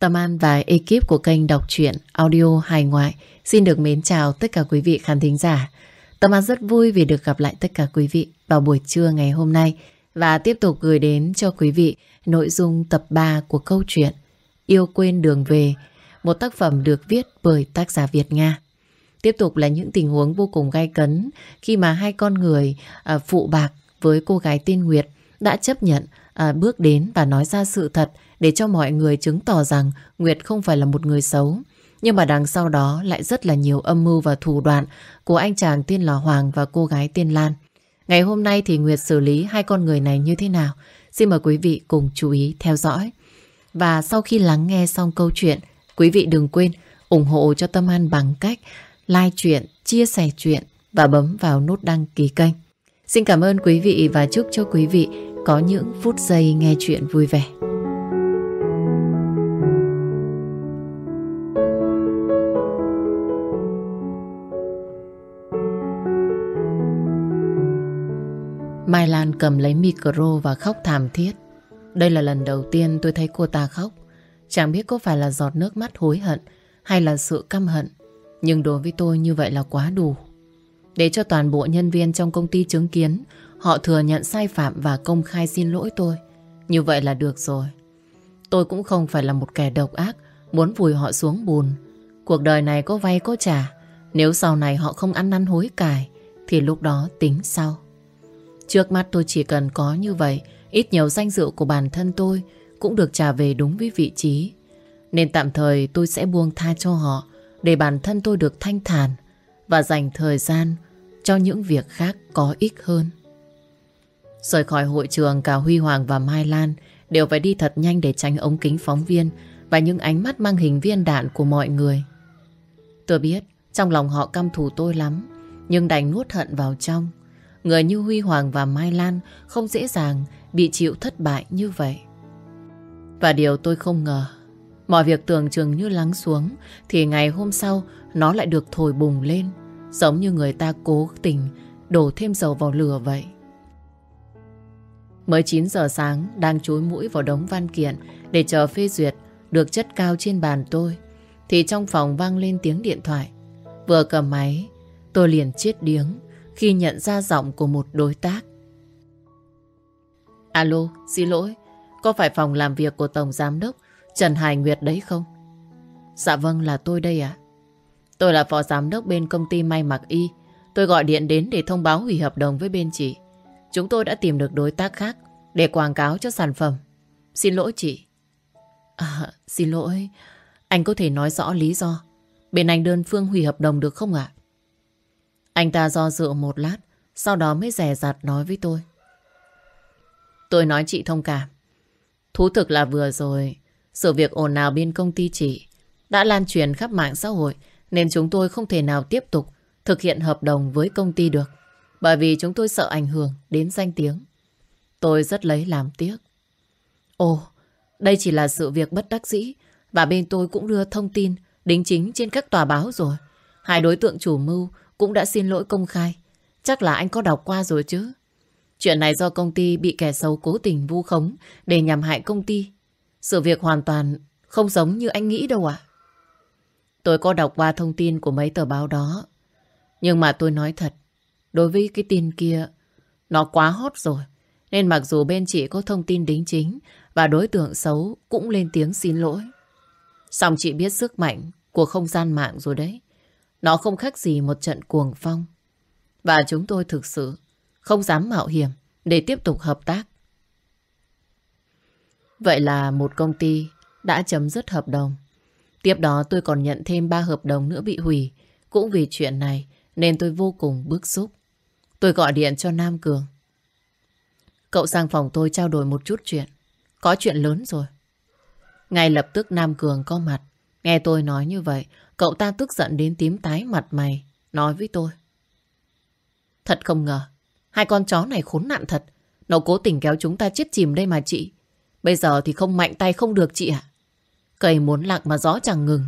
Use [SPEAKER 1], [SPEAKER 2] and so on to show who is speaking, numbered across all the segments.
[SPEAKER 1] Tâm An và ekip của kênh đọc truyện audio hài ngoại xin được mến chào tất cả quý vị khán thính giả. Tâm An rất vui vì được gặp lại tất cả quý vị vào buổi trưa ngày hôm nay và tiếp tục gửi đến cho quý vị nội dung tập 3 của câu chuyện Yêu quên đường về, một tác phẩm được viết bởi tác giả Việt Nga. Tiếp tục là những tình huống vô cùng gay cấn khi mà hai con người à, phụ bạc với cô gái tên Nguyệt đã chấp nhận à, bước đến và nói ra sự thật để cho mọi người chứng tỏ rằng Nguyệt không phải là một người xấu. Nhưng mà đằng sau đó lại rất là nhiều âm mưu và thủ đoạn của anh chàng tên là Hoàng và cô gái tên Lan. Ngày hôm nay thì Nguyệt xử lý hai con người này như thế nào? Xin mời quý vị cùng chú ý theo dõi. Và sau khi lắng nghe xong câu chuyện, quý vị đừng quên ủng hộ cho Tâm An bằng cách like chuyện, chia sẻ chuyện và bấm vào nút đăng ký kênh. Xin cảm ơn quý vị và chúc cho quý vị có những phút giây nghe chuyện vui vẻ. Mai Lan cầm lấy micro và khóc thảm thiết. Đây là lần đầu tiên tôi thấy cô ta khóc. Chẳng biết có phải là giọt nước mắt hối hận hay là sự căm hận. Nhưng đối với tôi như vậy là quá đủ. Để cho toàn bộ nhân viên trong công ty chứng kiến, họ thừa nhận sai phạm và công khai xin lỗi tôi. Như vậy là được rồi. Tôi cũng không phải là một kẻ độc ác, muốn vùi họ xuống bùn. Cuộc đời này có vay có trả. Nếu sau này họ không ăn năn hối cải, thì lúc đó tính sau. Trước mắt tôi chỉ cần có như vậy, ít nhiều danh dự của bản thân tôi cũng được trả về đúng với vị trí. Nên tạm thời tôi sẽ buông tha cho họ để bản thân tôi được thanh thản và dành thời gian cho những việc khác có ích hơn. Rời khỏi hội trường, cả Huy Hoàng và Mai Lan đều phải đi thật nhanh để tránh ống kính phóng viên và những ánh mắt mang hình viên đạn của mọi người. Tôi biết trong lòng họ căm thù tôi lắm, nhưng đành nuốt hận vào trong. Người như Huy Hoàng và Mai Lan không dễ dàng bị chịu thất bại như vậy. Và điều tôi không ngờ, mọi việc tưởng chừng như lắng xuống, thì ngày hôm sau nó lại được thổi bùng lên, giống như người ta cố tình đổ thêm dầu vào lửa vậy. Mới 9 giờ sáng, đang chối mũi vào đống văn kiện để chờ phê duyệt được chất cao trên bàn tôi, thì trong phòng vang lên tiếng điện thoại. Vừa cầm máy, tôi liền chết điếng khi nhận ra giọng của một đối tác. Alo, xin lỗi, có phải phòng làm việc của Tổng Giám đốc Trần Hải Nguyệt đấy không? Dạ vâng là tôi đây ạ. Tôi là phó giám đốc bên công ty may mặc y. Tôi gọi điện đến để thông báo hủy hợp đồng với bên chị. Chúng tôi đã tìm được đối tác khác để quảng cáo cho sản phẩm. Xin lỗi chị. À, xin lỗi. Anh có thể nói rõ lý do. Bên anh đơn phương hủy hợp đồng được không ạ? Anh ta do dự một lát, sau đó mới rẻ rặt nói với tôi. Tôi nói chị thông cảm. Thú thực là vừa rồi, sự việc ồn ào bên công ty chị đã lan truyền khắp mạng xã hội nên chúng tôi không thể nào tiếp tục thực hiện hợp đồng với công ty được. Bởi vì chúng tôi sợ ảnh hưởng đến danh tiếng. Tôi rất lấy làm tiếc. Ồ, đây chỉ là sự việc bất đắc dĩ và bên tôi cũng đưa thông tin đính chính trên các tòa báo rồi. Hai đối tượng chủ mưu cũng đã xin lỗi công khai. Chắc là anh có đọc qua rồi chứ. Chuyện này do công ty bị kẻ xấu cố tình vu khống để nhằm hại công ty. Sự việc hoàn toàn không giống như anh nghĩ đâu ạ. Tôi có đọc qua thông tin của mấy tờ báo đó. Nhưng mà tôi nói thật, đối với cái tin kia, nó quá hot rồi. Nên mặc dù bên chị có thông tin đính chính và đối tượng xấu cũng lên tiếng xin lỗi. Xong chị biết sức mạnh của không gian mạng rồi đấy. Nó không khác gì một trận cuồng phong. Và chúng tôi thực sự không dám mạo hiểm để tiếp tục hợp tác. Vậy là một công ty đã chấm dứt hợp đồng. Tiếp đó tôi còn nhận thêm 3 hợp đồng nữa bị hủy. Cũng vì chuyện này nên tôi vô cùng bức xúc. Tôi gọi điện cho Nam Cường. Cậu sang phòng tôi trao đổi một chút chuyện. Có chuyện lớn rồi. Ngay lập tức Nam Cường có mặt. Nghe tôi nói như vậy, cậu ta tức giận đến tím tái mặt mày, nói với tôi. Thật không ngờ, hai con chó này khốn nạn thật. Nó cố tình kéo chúng ta chết chìm đây mà chị. Bây giờ thì không mạnh tay không được chị ạ. Cây muốn lặng mà gió chẳng ngừng.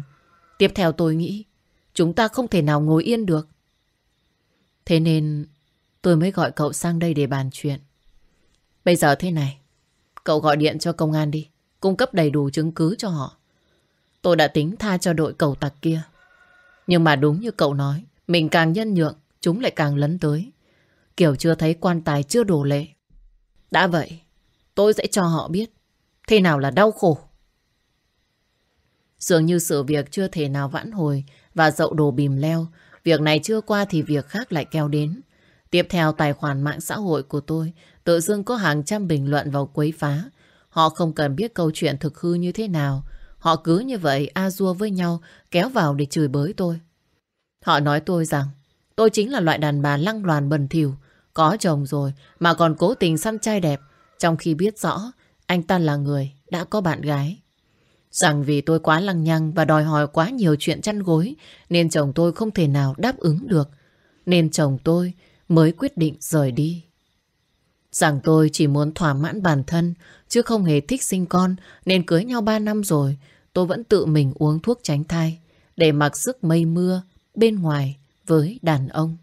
[SPEAKER 1] Tiếp theo tôi nghĩ, chúng ta không thể nào ngồi yên được. Thế nên tôi mới gọi cậu sang đây để bàn chuyện. Bây giờ thế này, cậu gọi điện cho công an đi, cung cấp đầy đủ chứng cứ cho họ tôi đã tính tha cho đội cầu tặc kia. Nhưng mà đúng như cậu nói, mình càng nhân nhượng, chúng lại càng lấn tới. Kiểu chưa thấy quan tài chưa đổ lệ. Đã vậy, tôi sẽ cho họ biết thế nào là đau khổ. Dường như sự việc chưa thể nào vãn hồi và dậu đồ bìm leo. Việc này chưa qua thì việc khác lại kéo đến. Tiếp theo tài khoản mạng xã hội của tôi tự dưng có hàng trăm bình luận vào quấy phá. Họ không cần biết câu chuyện thực hư như thế nào. Họ cứ như vậy a dua với nhau, kéo vào để chửi bới tôi. Họ nói tôi rằng, tôi chính là loại đàn bà lăng loàn bần thỉu, có chồng rồi mà còn cố tình săn trai đẹp trong khi biết rõ, anh ta là người đã có bạn gái. Rằng vì tôi quá lăng nhăng và đòi hỏi quá nhiều chuyện chăn gối, nên chồng tôi không thể nào đáp ứng được. Nên chồng tôi mới quyết định rời đi. Rằng tôi chỉ muốn thỏa mãn bản thân, chứ không hề thích sinh con, nên cưới nhau 3 năm rồi tôi vẫn tự mình uống thuốc tránh thai, để mặc sức mây mưa bên ngoài với đàn ông.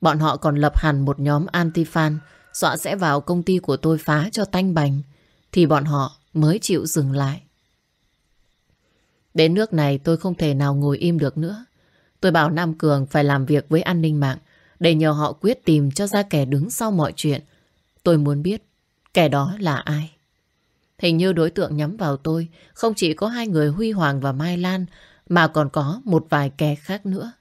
[SPEAKER 1] Bọn họ còn lập hẳn một nhóm anti-fan, dọa sẽ vào công ty của tôi phá cho tanh bành, thì bọn họ mới chịu dừng lại. Đến nước này tôi không thể nào ngồi im được nữa. Tôi bảo Nam Cường phải làm việc với an ninh mạng, để nhờ họ quyết tìm cho ra kẻ đứng sau mọi chuyện. Tôi muốn biết kẻ đó là ai. Hình như đối tượng nhắm vào tôi, không chỉ có hai người Huy Hoàng và Mai Lan, mà còn có một vài kẻ khác nữa.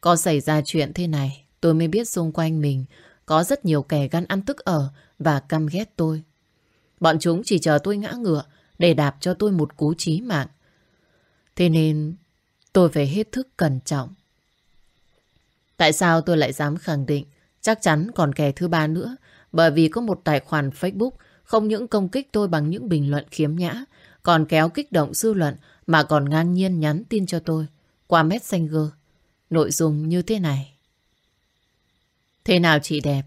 [SPEAKER 1] Có xảy ra chuyện thế này, tôi mới biết xung quanh mình có rất nhiều kẻ gan ăn tức ở và căm ghét tôi. Bọn chúng chỉ chờ tôi ngã ngựa để đạp cho tôi một cú chí mạng. Thế nên tôi phải hết thức cẩn trọng. Tại sao tôi lại dám khẳng định chắc chắn còn kẻ thứ ba nữa bởi vì có một tài khoản Facebook không những công kích tôi bằng những bình luận khiếm nhã, còn kéo kích động dư luận mà còn ngang nhiên nhắn tin cho tôi qua Messenger. Nội dung như thế này. Thế nào chị đẹp?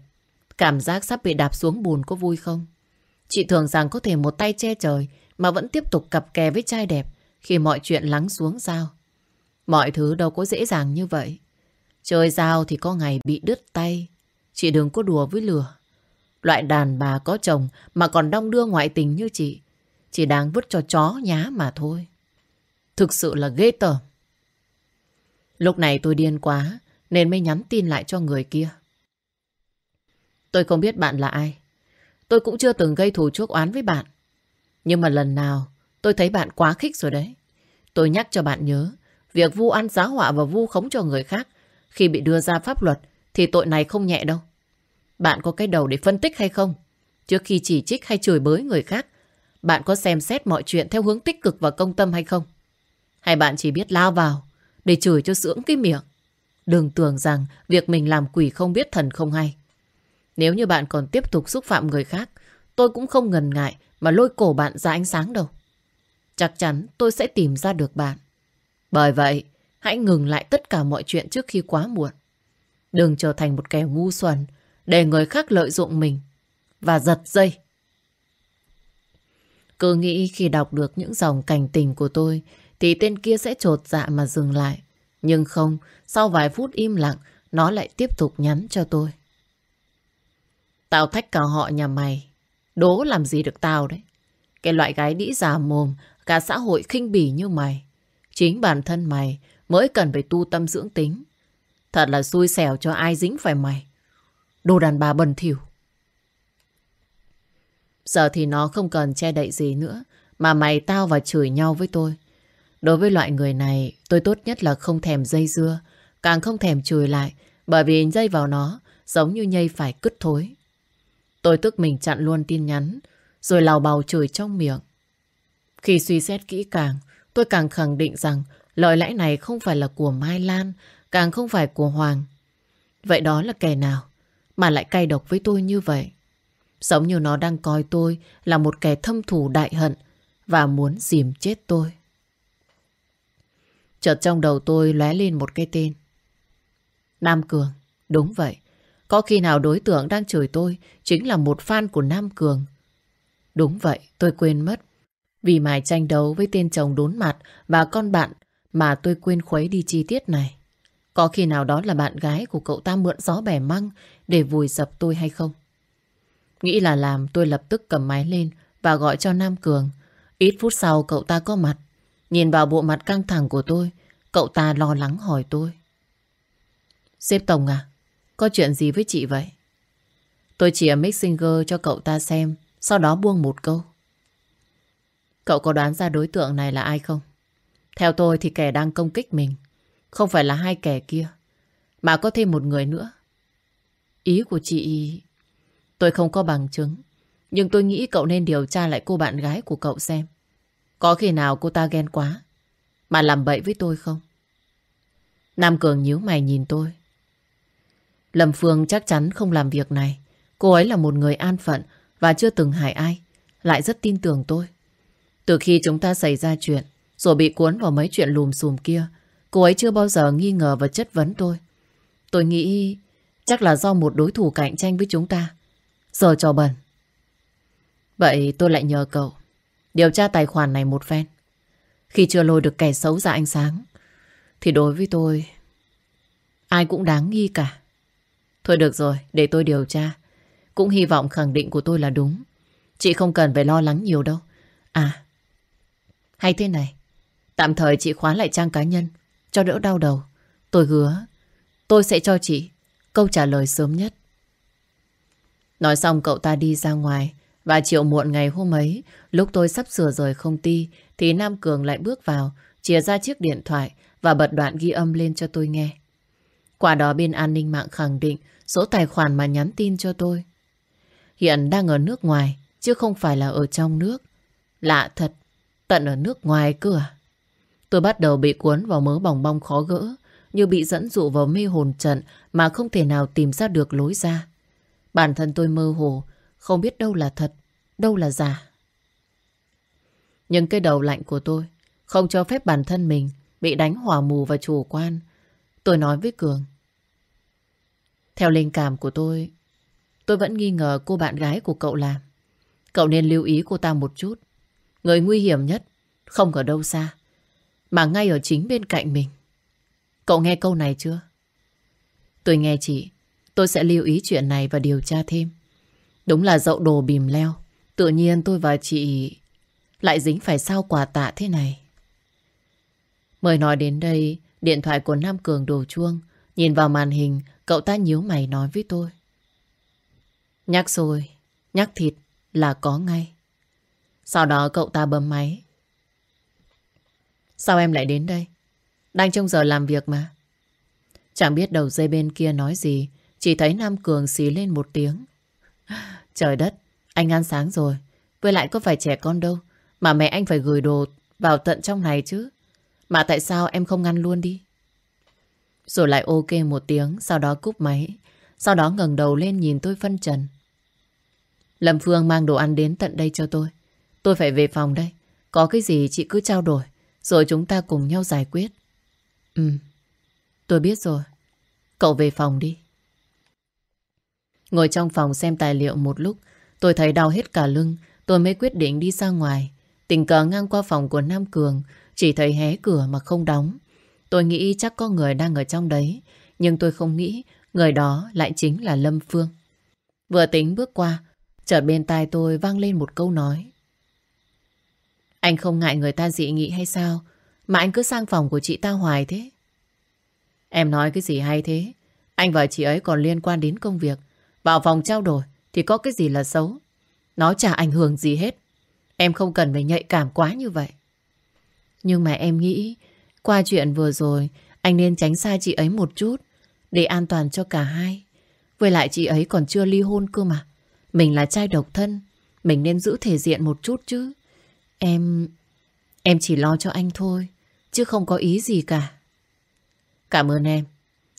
[SPEAKER 1] Cảm giác sắp bị đạp xuống bùn có vui không? Chị thường rằng có thể một tay che trời mà vẫn tiếp tục cặp kè với trai đẹp khi mọi chuyện lắng xuống sao? Mọi thứ đâu có dễ dàng như vậy. Chơi dao thì có ngày bị đứt tay. Chị đừng có đùa với lửa. Loại đàn bà có chồng mà còn đong đưa ngoại tình như chị. Chỉ đáng vứt cho chó nhá mà thôi. Thực sự là ghê tởm. Lúc này tôi điên quá nên mới nhắn tin lại cho người kia. Tôi không biết bạn là ai. Tôi cũng chưa từng gây thù chuốc oán với bạn. Nhưng mà lần nào tôi thấy bạn quá khích rồi đấy. Tôi nhắc cho bạn nhớ, việc vu ăn giá họa và vu khống cho người khác khi bị đưa ra pháp luật thì tội này không nhẹ đâu. Bạn có cái đầu để phân tích hay không? Trước khi chỉ trích hay chửi bới người khác, bạn có xem xét mọi chuyện theo hướng tích cực và công tâm hay không? Hay bạn chỉ biết lao vào để chửi cho sướng cái miệng? Đừng tưởng rằng việc mình làm quỷ không biết thần không hay. Nếu như bạn còn tiếp tục xúc phạm người khác, tôi cũng không ngần ngại mà lôi cổ bạn ra ánh sáng đâu. Chắc chắn tôi sẽ tìm ra được bạn. Bởi vậy, hãy ngừng lại tất cả mọi chuyện trước khi quá muộn. Đừng trở thành một kẻ ngu xuẩn để người khác lợi dụng mình và giật dây. Cứ nghĩ khi đọc được những dòng cảnh tình của tôi thì tên kia sẽ trột dạ mà dừng lại. Nhưng không, sau vài phút im lặng, nó lại tiếp tục nhắn cho tôi. Tao thách cả họ nhà mày. Đố làm gì được tao đấy. Cái loại gái đĩ già mồm, cả xã hội khinh bỉ như mày. Chính bản thân mày mới cần phải tu tâm dưỡng tính. Thật là xui xẻo cho ai dính phải mày. Đồ đàn bà bần thỉu. Giờ thì nó không cần che đậy gì nữa. Mà mày tao và chửi nhau với tôi. Đối với loại người này, tôi tốt nhất là không thèm dây dưa. Càng không thèm chửi lại. Bởi vì dây vào nó giống như nhây phải cứt thối. Tôi tức mình chặn luôn tin nhắn, rồi lào bào chửi trong miệng. Khi suy xét kỹ càng, tôi càng khẳng định rằng lời lẽ này không phải là của Mai Lan, càng không phải của Hoàng. Vậy đó là kẻ nào mà lại cay độc với tôi như vậy? Giống như nó đang coi tôi là một kẻ thâm thù đại hận và muốn dìm chết tôi. Chợt trong đầu tôi lóe lên một cái tên. Nam Cường, đúng vậy. Có khi nào đối tượng đang chửi tôi chính là một fan của Nam Cường? Đúng vậy, tôi quên mất. Vì mải tranh đấu với tên chồng đốn mặt và con bạn mà tôi quên khuấy đi chi tiết này. Có khi nào đó là bạn gái của cậu ta mượn gió bẻ măng để vùi dập tôi hay không? Nghĩ là làm tôi lập tức cầm máy lên và gọi cho Nam Cường. Ít phút sau cậu ta có mặt. Nhìn vào bộ mặt căng thẳng của tôi, cậu ta lo lắng hỏi tôi. Sếp Tổng à, có chuyện gì với chị vậy? Tôi chỉ Mixinger cho cậu ta xem, sau đó buông một câu. Cậu có đoán ra đối tượng này là ai không? Theo tôi thì kẻ đang công kích mình không phải là hai kẻ kia, mà có thêm một người nữa. Ý của chị... Tôi không có bằng chứng, nhưng tôi nghĩ cậu nên điều tra lại cô bạn gái của cậu xem. Có khi nào cô ta ghen quá, mà làm bậy với tôi không? Nam Cường nhíu mày nhìn tôi. Lâm Phương chắc chắn không làm việc này. Cô ấy là một người an phận và chưa từng hại ai, lại rất tin tưởng tôi. Từ khi chúng ta xảy ra chuyện, rồi bị cuốn vào mấy chuyện lùm xùm kia, cô ấy chưa bao giờ nghi ngờ và chất vấn tôi. Tôi nghĩ chắc là do một đối thủ cạnh tranh với chúng ta. Giờ trò bẩn. Vậy tôi lại nhờ cậu điều tra tài khoản này một phen. Khi chưa lôi được kẻ xấu ra ánh sáng, thì đối với tôi, ai cũng đáng nghi cả. Thôi được rồi, để tôi điều tra. Cũng hy vọng khẳng định của tôi là đúng. Chị không cần phải lo lắng nhiều đâu. À, hay thế này. Tạm thời chị khóa lại trang cá nhân, cho đỡ đau đầu. Tôi hứa, tôi sẽ cho chị câu trả lời sớm nhất. Nói xong cậu ta đi ra ngoài và chiều muộn ngày hôm ấy, lúc tôi sắp sửa rời công ty thì Nam Cường lại bước vào, chia ra chiếc điện thoại và bật đoạn ghi âm lên cho tôi nghe. Quả đó bên an ninh mạng khẳng định số tài khoản mà nhắn tin cho tôi. Hiện đang ở nước ngoài, chứ không phải là ở trong nước. Lạ thật, tận ở nước ngoài cơ à? Tôi bắt đầu bị cuốn vào mớ bỏng bong khó gỡ, như bị dẫn dụ vào mê hồn trận mà không thể nào tìm ra được lối ra. Bản thân tôi mơ hồ, không biết đâu là thật, đâu là giả. Nhưng cái đầu lạnh của tôi không cho phép bản thân mình bị đánh hỏa mù và chủ quan. Tôi nói với Cường. Theo linh cảm của tôi, tôi vẫn nghi ngờ cô bạn gái của cậu làm. Cậu nên lưu ý cô ta một chút. Người nguy hiểm nhất không ở đâu xa, mà ngay ở chính bên cạnh mình. Cậu nghe câu này chưa? Tôi nghe chị, tôi sẽ lưu ý chuyện này và điều tra thêm. Đúng là dậu đồ bìm leo. Tự nhiên tôi và chị lại dính phải sao quà tạ thế này. Mời nói đến đây, điện thoại của Nam Cường đổ chuông. Nhìn vào màn hình, cậu ta nhíu mày nói với tôi. Nhắc rồi, nhắc thịt là có ngay. Sau đó cậu ta bấm máy. Sao em lại đến đây? Đang trong giờ làm việc mà. Chẳng biết đầu dây bên kia nói gì, chỉ thấy Nam Cường xí lên một tiếng. Trời đất, anh ăn sáng rồi. Với lại có phải trẻ con đâu, mà mẹ anh phải gửi đồ vào tận trong này chứ. Mà tại sao em không ăn luôn đi? Rồi lại ok một tiếng, sau đó cúp máy. Sau đó ngẩng đầu lên nhìn tôi phân trần. Lâm Phương mang đồ ăn đến tận đây cho tôi. Tôi phải về phòng đây. Có cái gì chị cứ trao đổi, rồi chúng ta cùng nhau giải quyết. Ừ, tôi biết rồi. Cậu về phòng đi. Ngồi trong phòng xem tài liệu một lúc, tôi thấy đau hết cả lưng, tôi mới quyết định đi ra ngoài. Tình cờ ngang qua phòng của Nam Cường, chỉ thấy hé cửa mà không đóng. Tôi nghĩ chắc có người đang ở trong đấy, nhưng tôi không nghĩ người đó lại chính là Lâm Phương. Vừa tính bước qua, chợt bên tai tôi vang lên một câu nói. Anh không ngại người ta dị nghị hay sao, mà anh cứ sang phòng của chị ta hoài thế? Em nói cái gì hay thế? Anh và chị ấy còn liên quan đến công việc. Vào phòng trao đổi thì có cái gì là xấu. Nó chả ảnh hưởng gì hết. Em không cần phải nhạy cảm quá như vậy. Nhưng mà em nghĩ, qua chuyện vừa rồi, anh nên tránh xa chị ấy một chút, để an toàn cho cả hai. Với lại chị ấy còn chưa ly hôn cơ mà. Mình là trai độc thân. Mình nên giữ thể diện một chút chứ. Em... Em chỉ lo cho anh thôi. Chứ không có ý gì cả. Cảm ơn em.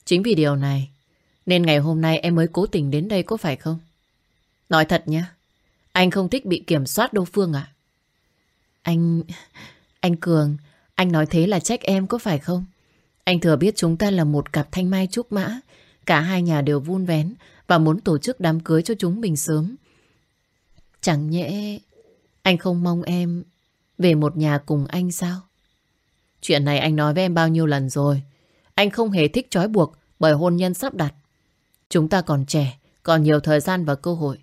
[SPEAKER 1] Chính vì điều này nên ngày hôm nay em mới cố tình đến đây có phải không? Nói thật nhé. Anh không thích bị kiểm soát đâu Phương ạ. Anh... Anh Cường, anh nói thế là trách em có phải không? Anh thừa biết chúng ta là một cặp thanh mai trúc mã. Cả hai nhà đều vun vén và muốn tổ chức đám cưới cho chúng mình sớm. Chẳng nhẽ anh không mong em về một nhà cùng anh sao? Chuyện này anh nói với em bao nhiêu lần rồi. Anh không hề thích trói buộc bởi hôn nhân sắp đặt. Chúng ta còn trẻ, còn nhiều thời gian và cơ hội.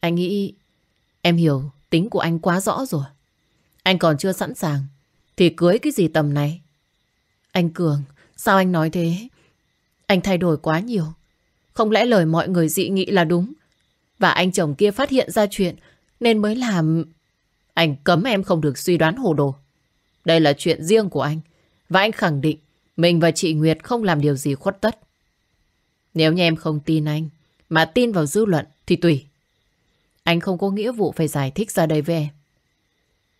[SPEAKER 1] Anh nghĩ em hiểu tính của anh quá rõ rồi. Anh còn chưa sẵn sàng Thì cưới cái gì tầm này? Anh Cường, sao anh nói thế? Anh thay đổi quá nhiều. Không lẽ lời mọi người dị nghị là đúng? Và anh chồng kia phát hiện ra chuyện nên mới làm... Anh cấm em không được suy đoán hồ đồ. Đây là chuyện riêng của anh. Và anh khẳng định mình và chị Nguyệt không làm điều gì khuất tất. Nếu như em không tin anh, mà tin vào dư luận thì tùy. Anh không có nghĩa vụ phải giải thích ra đây với em.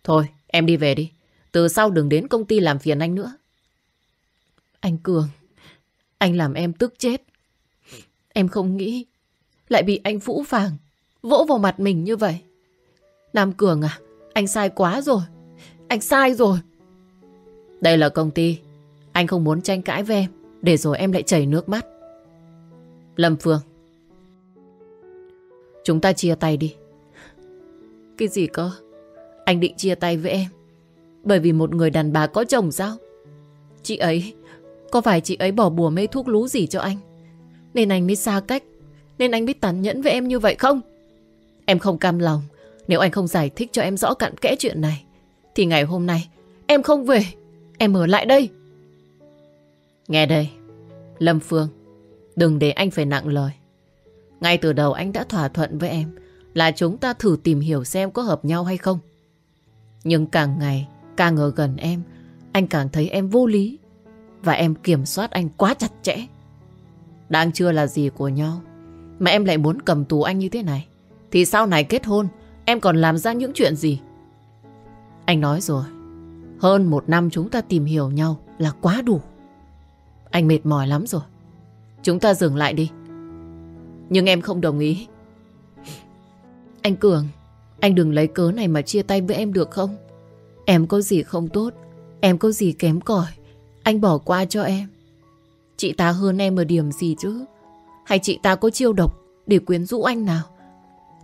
[SPEAKER 1] Thôi, em đi về đi. Từ sau đừng đến công ty làm phiền anh nữa. Anh Cường, anh làm em tức chết. Em không nghĩ lại bị anh Vũ Phàng vỗ vào mặt mình như vậy. Nam Cường à, anh sai quá rồi. Anh sai rồi. Đây là công ty. Anh không muốn tranh cãi với em, để rồi em lại chảy nước mắt. Lâm Phương. Chúng ta chia tay đi. Cái gì cơ? Anh định chia tay với em. Bởi vì một người đàn bà có chồng sao? Chị ấy, có phải chị ấy bỏ bùa mê thuốc lú gì cho anh? Nên anh mới xa cách. Nên anh mới tàn nhẫn với em như vậy không? Em không cam lòng. Nếu anh không giải thích cho em rõ cặn kẽ chuyện này, thì ngày hôm nay em không về. Em ở lại đây. Nghe đây, Lâm Phương, đừng để anh phải nặng lời. Ngay từ đầu anh đã thỏa thuận với em là chúng ta thử tìm hiểu xem có hợp nhau hay không. Nhưng càng ngày, càng ở gần em, anh càng thấy em vô lý. Và em kiểm soát anh quá chặt chẽ. Đang chưa là gì của nhau, mà em lại muốn cầm tù anh như thế này. Thì sau này kết hôn, em còn làm ra những chuyện gì? Anh nói rồi, hơn một năm chúng ta tìm hiểu nhau là quá đủ. Anh mệt mỏi lắm rồi. Chúng ta dừng lại đi. Nhưng em không đồng ý. Anh Cường, anh đừng lấy cớ này mà chia tay với em được không? Em có gì không tốt, em có gì kém cỏi, anh bỏ qua cho em. Chị ta hơn em ở điểm gì chứ? Hay chị ta có chiêu độc để quyến rũ anh nào?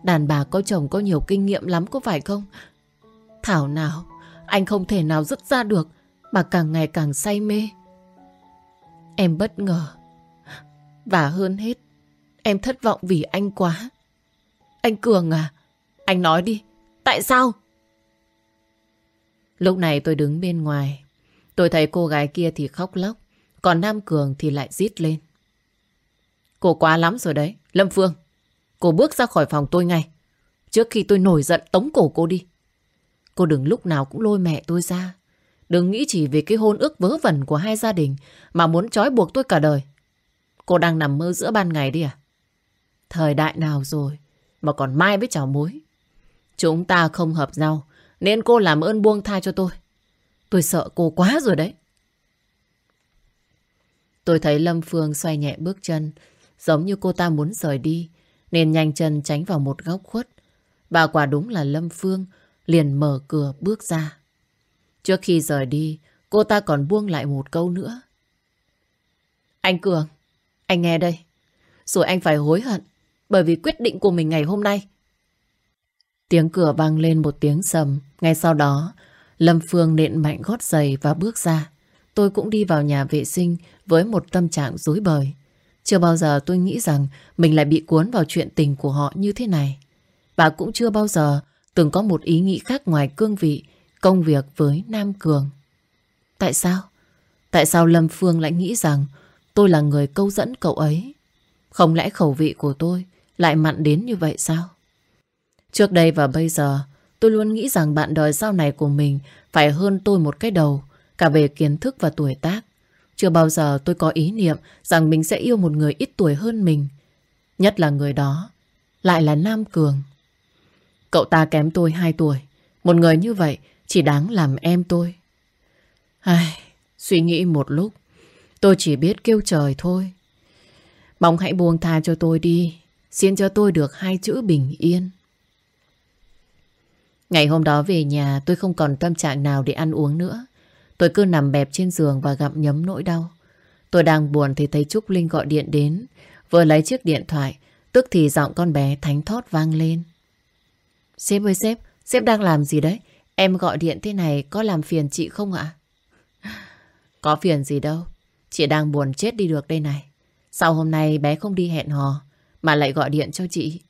[SPEAKER 1] Đàn bà có chồng có nhiều kinh nghiệm lắm có phải không? Thảo nào, anh không thể nào dứt ra được mà càng ngày càng say mê. Em bất ngờ. Và hơn hết, em thất vọng vì anh quá. Anh Cường à, anh nói đi, tại sao? Lúc này tôi đứng bên ngoài, tôi thấy cô gái kia thì khóc lóc, còn Nam Cường thì lại rít lên. Cô quá lắm rồi đấy, Lâm Phương. Cô bước ra khỏi phòng tôi ngay, trước khi tôi nổi giận tống cổ cô đi. Cô đừng lúc nào cũng lôi mẹ tôi ra. Đừng nghĩ chỉ vì cái hôn ước vớ vẩn của hai gia đình mà muốn trói buộc tôi cả đời. Cô đang nằm mơ giữa ban ngày đi à? Thời đại nào rồi mà còn mai với chảo muối. Chúng ta không hợp nhau nên cô làm ơn buông tha cho tôi. Tôi sợ cô quá rồi đấy. Tôi thấy Lâm Phương xoay nhẹ bước chân giống như cô ta muốn rời đi nên nhanh chân tránh vào một góc khuất. Và quả đúng là Lâm Phương liền mở cửa bước ra. Trước khi rời đi, cô ta còn buông lại một câu nữa. Anh Cường, anh nghe đây. Rồi anh phải hối hận bởi vì quyết định của mình ngày hôm nay. Tiếng cửa vang lên một tiếng sầm. Ngay sau đó, Lâm Phương nện mạnh gót giày và bước ra. Tôi cũng đi vào nhà vệ sinh với một tâm trạng rối bời. Chưa bao giờ tôi nghĩ rằng mình lại bị cuốn vào chuyện tình của họ như thế này. Và cũng chưa bao giờ từng có một ý nghĩ khác ngoài cương vị công việc với Nam Cường. Tại sao? Tại sao Lâm Phương lại nghĩ rằng tôi là người câu dẫn cậu ấy? Không lẽ khẩu vị của tôi lại mặn đến như vậy sao? Trước đây và bây giờ, tôi luôn nghĩ rằng bạn đời sau này của mình phải hơn tôi một cái đầu, cả về kiến thức và tuổi tác. Chưa bao giờ tôi có ý niệm rằng mình sẽ yêu một người ít tuổi hơn mình. Nhất là người đó, lại là Nam Cường. Cậu ta kém tôi 2 tuổi. Một người như vậy chỉ đáng làm em tôi. Ai, suy nghĩ một lúc, tôi chỉ biết kêu trời thôi. Mong hãy buông tha cho tôi đi, xin cho tôi được hai chữ bình yên. Ngày hôm đó về nhà tôi không còn tâm trạng nào để ăn uống nữa. Tôi cứ nằm bẹp trên giường và gặm nhấm nỗi đau. Tôi đang buồn thì thấy Trúc Linh gọi điện đến. Vừa lấy chiếc điện thoại, tức thì giọng con bé thánh thót vang lên. Sếp ơi sếp, sếp đang làm gì đấy? Em gọi điện thế này có làm phiền chị không ạ? Có phiền gì đâu. Chị đang buồn chết đi được đây này. Sau hôm nay bé không đi hẹn hò mà lại gọi điện cho chị.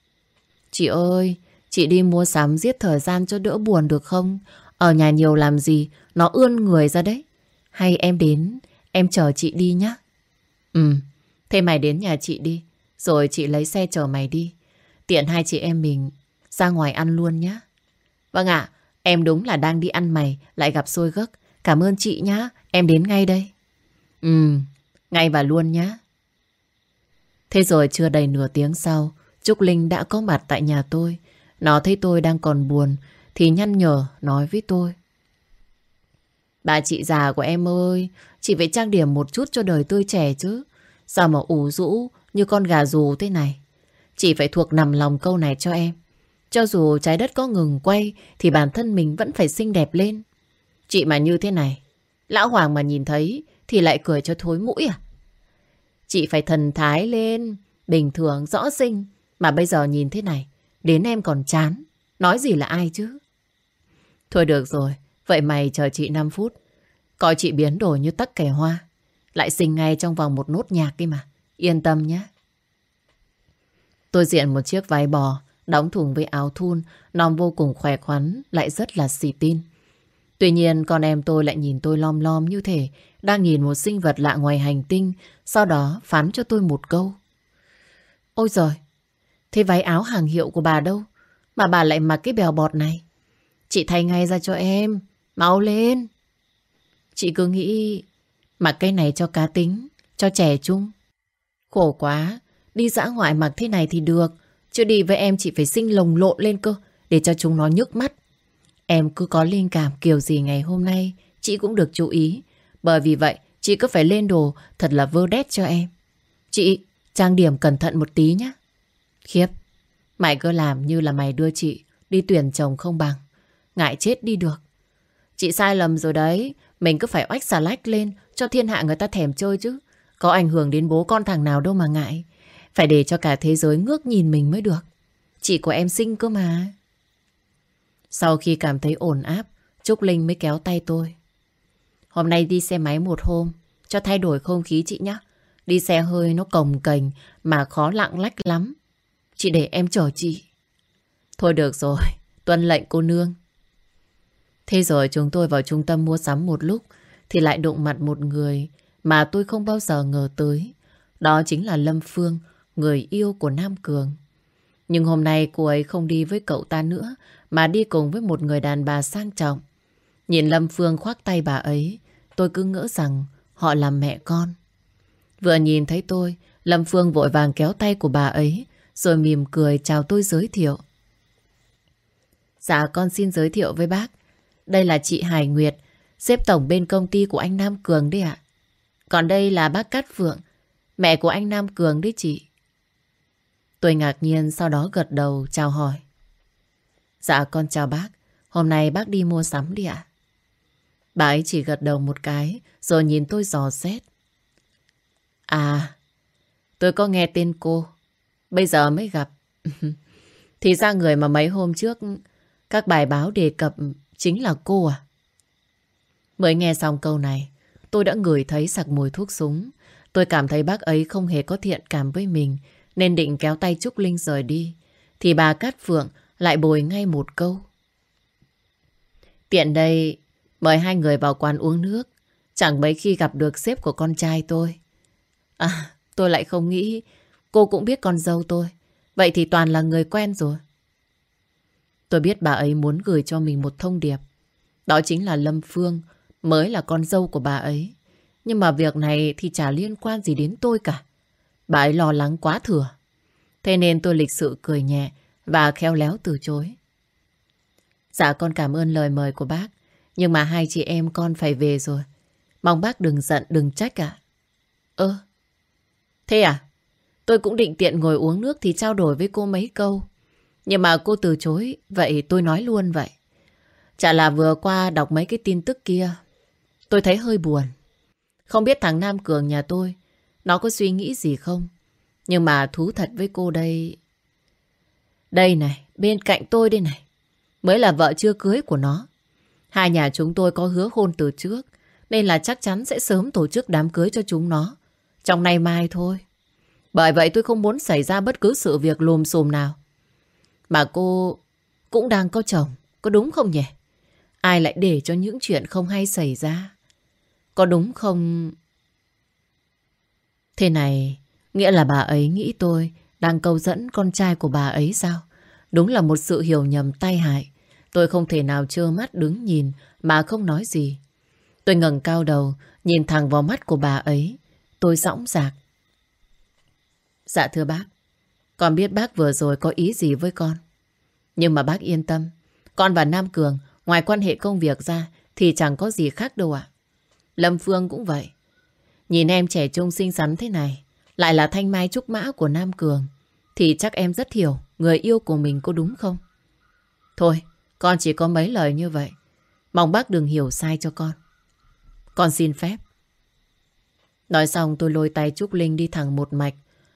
[SPEAKER 1] Chị ơi, chị đi mua sắm giết thời gian cho đỡ buồn được không? Ở nhà nhiều làm gì, nó ươn người ra đấy. Hay em đến, em chờ chị đi nhá. Ừ, thế mày đến nhà chị đi, rồi chị lấy xe chờ mày đi. Tiện hai chị em mình ra ngoài ăn luôn nhá. Vâng ạ, em đúng là đang đi ăn mày, lại gặp xôi gấc. Cảm ơn chị nhá, em đến ngay đây. Ừ, ngay và luôn nhá. Thế rồi chưa đầy nửa tiếng sau, Trúc Linh đã có mặt tại nhà tôi. Nó thấy tôi đang còn buồn, thì nhăn nhở nói với tôi. Bà chị già của em ơi, chị phải trang điểm một chút cho đời tươi trẻ chứ. Sao mà ủ rũ như con gà rù thế này? Chị phải thuộc nằm lòng câu này cho em. Cho dù trái đất có ngừng quay thì bản thân mình vẫn phải xinh đẹp lên. Chị mà như thế này, lão Hoàng mà nhìn thấy thì lại cười cho thối mũi à? Chị phải thần thái lên, bình thường, rõ sinh. Mà bây giờ nhìn thế này, đến em còn chán. Nói gì là ai chứ? Thôi được rồi, vậy mày chờ chị 5 phút. Coi chị biến đổi như tắc kẻ hoa. Lại sinh ngay trong vòng một nốt nhạc đi mà. Yên tâm nhé. Tôi diện một chiếc váy bò, đóng thùng với áo thun, nòm vô cùng khỏe khoắn, lại rất là xì tin. Tuy nhiên con em tôi lại nhìn tôi lom lom như thể đang nhìn một sinh vật lạ ngoài hành tinh, sau đó phán cho tôi một câu. Ôi giời, thế váy áo hàng hiệu của bà đâu? Mà bà lại mặc cái bèo bọt này. Chị thay ngay ra cho em, mau lên. Chị cứ nghĩ mặc cái này cho cá tính, cho trẻ trung. Khổ quá, đi dã ngoại mặc thế này thì được, chứ đi với em chị phải sinh lồng lộn lên cơ, để cho chúng nó nhức mắt. Em cứ có linh cảm kiểu gì ngày hôm nay, chị cũng được chú ý. Bởi vì vậy, chị cứ phải lên đồ thật là vơ đét cho em. Chị, trang điểm cẩn thận một tí nhé. Khiếp, mày cứ làm như là mày đưa chị đi tuyển chồng không bằng. Ngại chết đi được. Chị sai lầm rồi đấy, mình cứ phải oách xà lách lên cho thiên hạ người ta thèm chơi chứ. Có ảnh hưởng đến bố con thằng nào đâu mà ngại. Phải để cho cả thế giới ngước nhìn mình mới được. Chị của em xinh cơ mà. Sau khi cảm thấy ổn áp, Trúc Linh mới kéo tay tôi. Hôm nay đi xe máy một hôm, cho thay đổi không khí chị nhé. Đi xe hơi nó cồng cành mà khó lặng lách lắm. Chị để em chở chị. Thôi được rồi, tuân lệnh cô nương. Thế rồi chúng tôi vào trung tâm mua sắm một lúc thì lại đụng mặt một người mà tôi không bao giờ ngờ tới. Đó chính là Lâm Phương, người yêu của Nam Cường. Nhưng hôm nay cô ấy không đi với cậu ta nữa mà đi cùng với một người đàn bà sang trọng. Nhìn Lâm Phương khoác tay bà ấy, tôi cứ ngỡ rằng họ là mẹ con. Vừa nhìn thấy tôi, Lâm Phương vội vàng kéo tay của bà ấy, rồi mỉm cười chào tôi giới thiệu. Dạ con xin giới thiệu với bác. Đây là chị Hải Nguyệt, xếp tổng bên công ty của anh Nam Cường đấy ạ. Còn đây là bác Cát Phượng, mẹ của anh Nam Cường đấy chị. Tôi ngạc nhiên sau đó gật đầu chào hỏi. Dạ con chào bác, hôm nay bác đi mua sắm đi ạ. Bà ấy chỉ gật đầu một cái rồi nhìn tôi dò xét. À, tôi có nghe tên cô, bây giờ mới gặp. Thì ra người mà mấy hôm trước các bài báo đề cập chính là cô à? Mới nghe xong câu này, tôi đã ngửi thấy sặc mùi thuốc súng. Tôi cảm thấy bác ấy không hề có thiện cảm với mình, nên định kéo tay Trúc Linh rời đi. Thì bà Cát Phượng lại bồi ngay một câu. Tiện đây, mời hai người vào quán uống nước. Chẳng mấy khi gặp được sếp của con trai tôi. À, tôi lại không nghĩ cô cũng biết con dâu tôi. Vậy thì toàn là người quen rồi. Tôi biết bà ấy muốn gửi cho mình một thông điệp. Đó chính là Lâm Phương mới là con dâu của bà ấy. Nhưng mà việc này thì chả liên quan gì đến tôi cả. Bà ấy lo lắng quá thừa. Thế nên tôi lịch sự cười nhẹ và khéo léo từ chối. Dạ con cảm ơn lời mời của bác. Nhưng mà hai chị em con phải về rồi. Mong bác đừng giận, đừng trách ạ. Ơ, thế à? Tôi cũng định tiện ngồi uống nước thì trao đổi với cô mấy câu. Nhưng mà cô từ chối, vậy tôi nói luôn vậy. Chả là vừa qua đọc mấy cái tin tức kia. Tôi thấy hơi buồn. Không biết thằng Nam Cường nhà tôi, nó có suy nghĩ gì không? Nhưng mà thú thật với cô đây... Đây này, bên cạnh tôi đây này. Mới là vợ chưa cưới của nó. Hai nhà chúng tôi có hứa hôn từ trước. Nên là chắc chắn sẽ sớm tổ chức đám cưới cho chúng nó. Trong nay mai thôi. Bởi vậy tôi không muốn xảy ra bất cứ sự việc lùm xùm nào. Mà cô cũng đang có chồng, có đúng không nhỉ? Ai lại để cho những chuyện không hay xảy ra? Có đúng không? Thế này, nghĩa là bà ấy nghĩ tôi đang câu dẫn con trai của bà ấy sao? Đúng là một sự hiểu nhầm tai hại. Tôi không thể nào trơ mắt đứng nhìn mà không nói gì. Tôi ngẩng cao đầu, nhìn thẳng vào mắt của bà ấy. Tôi dõng dạc. Dạ thưa bác, con biết bác vừa rồi có ý gì với con. Nhưng mà bác yên tâm, con và Nam Cường, ngoài quan hệ công việc ra, thì chẳng có gì khác đâu ạ. Lâm Phương cũng vậy. Nhìn em trẻ trung xinh xắn thế này, lại là thanh mai trúc mã của Nam Cường, thì chắc em rất hiểu người yêu của mình có đúng không? Thôi, con chỉ có mấy lời như vậy. Mong bác đừng hiểu sai cho con. Con xin phép. Nói xong tôi lôi tay Trúc Linh đi thẳng một mạch.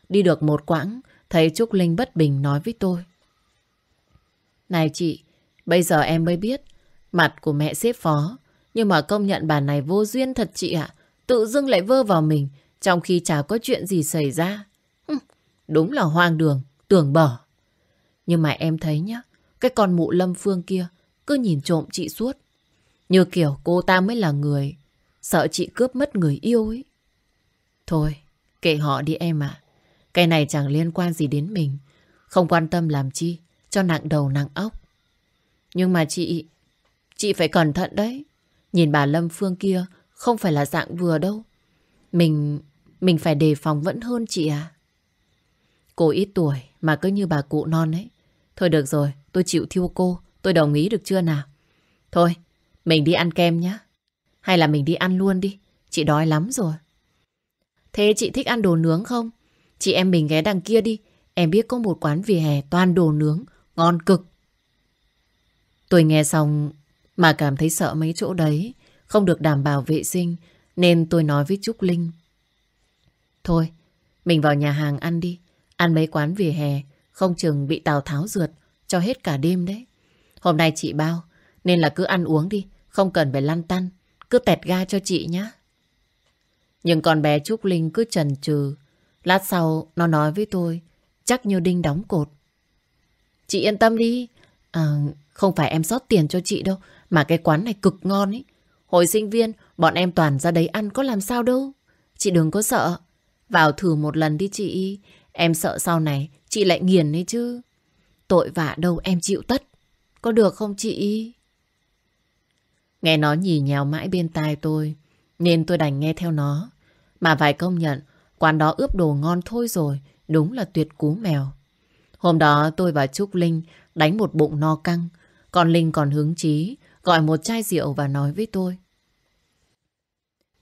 [SPEAKER 1] Đi được một quãng, thấy Trúc Linh bất bình nói với tôi. Này chị, bây giờ em mới biết mặt của mẹ xếp phó. Nhưng mà công nhận bà này vô duyên thật chị ạ. Tự dưng lại vơ vào mình trong khi chả có chuyện gì xảy ra. đúng là hoang đường, tưởng bở. Nhưng mà em thấy nhá, cái con mụ lâm phương kia cứ nhìn trộm chị suốt. Như kiểu cô ta mới là người sợ chị cướp mất người yêu ấy. Thôi, kệ họ đi em ạ. Cái này chẳng liên quan gì đến mình. Không quan tâm làm chi, cho nặng đầu nặng óc. Nhưng mà chị, chị phải cẩn thận đấy. Nhìn bà Lâm Phương kia không phải là dạng vừa đâu. Mình, mình phải đề phòng vẫn hơn chị à. Cô ít tuổi mà cứ như bà cụ non ấy. Thôi được rồi, tôi chịu thiêu cô. Tôi đồng ý được chưa nào? Thôi, mình đi ăn kem nhé. Hay là mình đi ăn luôn đi. Chị đói lắm rồi. Thế chị thích ăn đồ nướng không? Chị em mình ghé đằng kia đi. Em biết có một quán vỉa hè toàn đồ nướng. Ngon cực. Tôi nghe xong mà cảm thấy sợ mấy chỗ đấy. Không được đảm bảo vệ sinh. Nên tôi nói với Trúc Linh. Thôi, mình vào nhà hàng ăn đi. Ăn mấy quán vỉa hè. Không chừng bị Tào Tháo rượt cho hết cả đêm đấy. Hôm nay chị bao. Nên là cứ ăn uống đi. Không cần phải lăn tăn. Cứ tẹt ga cho chị nhé. Nhưng con bé Trúc Linh cứ chần chừ. Lát sau nó nói với tôi. Chắc như đinh đóng cột. Chị yên tâm đi. À, không phải em xót tiền cho chị đâu. Mà cái quán này cực ngon ấy. Hồi sinh viên, bọn em toàn ra đấy ăn có làm sao đâu. Chị đừng có sợ. Vào thử một lần đi chị. Em sợ sau này chị lại nghiền đấy chứ. Tội vạ đâu em chịu tất. Có được không chị? Nghe nó nhì nhèo mãi bên tai tôi, nên tôi đành nghe theo nó. Mà vài công nhận, quán đó ướp đồ ngon thôi rồi, đúng là tuyệt cú mèo. Hôm đó tôi và Trúc Linh đánh một bụng no căng, còn Linh còn hứng chí, gọi một chai rượu và nói với tôi.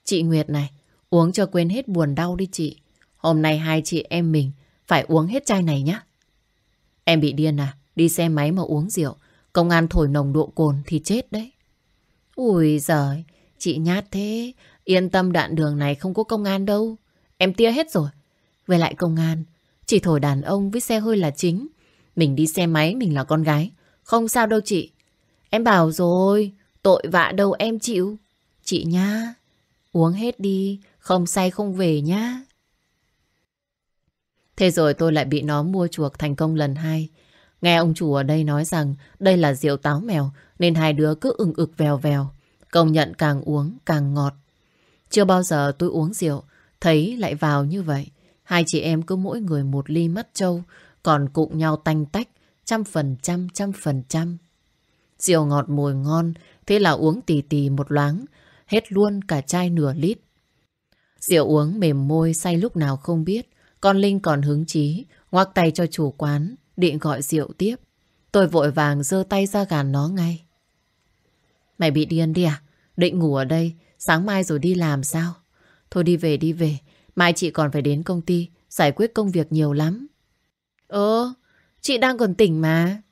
[SPEAKER 1] Chị Nguyệt này, uống cho quên hết buồn đau đi chị. Hôm nay hai chị em mình phải uống hết chai này nhé. Em bị điên à? Đi xe máy mà uống rượu. Công an thổi nồng độ cồn thì chết đấy. Ui giời, chị nhát thế. Yên tâm đoạn đường này không có công an đâu. Em tia hết rồi. Về lại công an, chỉ thổi đàn ông với xe hơi là chính. Mình đi xe máy, mình là con gái. Không sao đâu chị. Em bảo rồi, tội vạ đâu em chịu. Chị nhá, uống hết đi, không say không về nhá. Thế rồi tôi lại bị nó mua chuộc thành công lần hai. Nghe ông chủ ở đây nói rằng đây là rượu táo mèo nên hai đứa cứ ưng ực vèo vèo. Công nhận càng uống càng ngọt. Chưa bao giờ tôi uống rượu, thấy lại vào như vậy. Hai chị em cứ mỗi người một ly mắt trâu, còn cụng nhau tanh tách, trăm phần trăm, trăm phần trăm. Rượu ngọt mùi ngon, thế là uống tì tì một loáng, hết luôn cả chai nửa lít. Rượu uống mềm môi say lúc nào không biết, con Linh còn hứng chí, ngoắc tay cho chủ quán, định gọi rượu tiếp. Tôi vội vàng giơ tay ra gàn nó ngay. Mày bị điên đi à? Định ngủ ở đây, sáng mai rồi đi làm sao? Thôi đi về đi về, mai chị còn phải đến công ty, giải quyết công việc nhiều lắm. Ơ, chị đang còn tỉnh mà.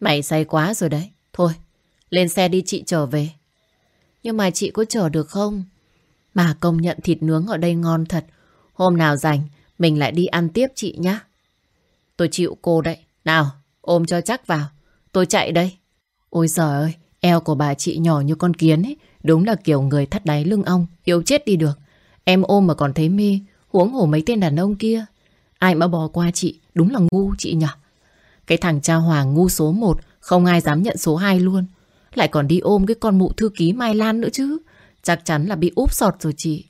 [SPEAKER 1] Mày say quá rồi đấy. Thôi, lên xe đi chị trở về. Nhưng mà chị có chờ được không? Mà công nhận thịt nướng ở đây ngon thật. Hôm nào rảnh, mình lại đi ăn tiếp chị nhá. Tôi chịu cô đấy. Nào, ôm cho chắc vào. Tôi chạy đây. Ôi giời ơi, eo của bà chị nhỏ như con kiến ấy. Đúng là kiểu người thắt đáy lưng ong, yếu chết đi được. Em ôm mà còn thấy mê, huống hổ mấy tên đàn ông kia. Ai mà bỏ qua chị, đúng là ngu chị nhỉ. Cái thằng cha Hoàng ngu số 1, không ai dám nhận số 2 luôn. Lại còn đi ôm cái con mụ thư ký Mai Lan nữa chứ. Chắc chắn là bị úp sọt rồi chị.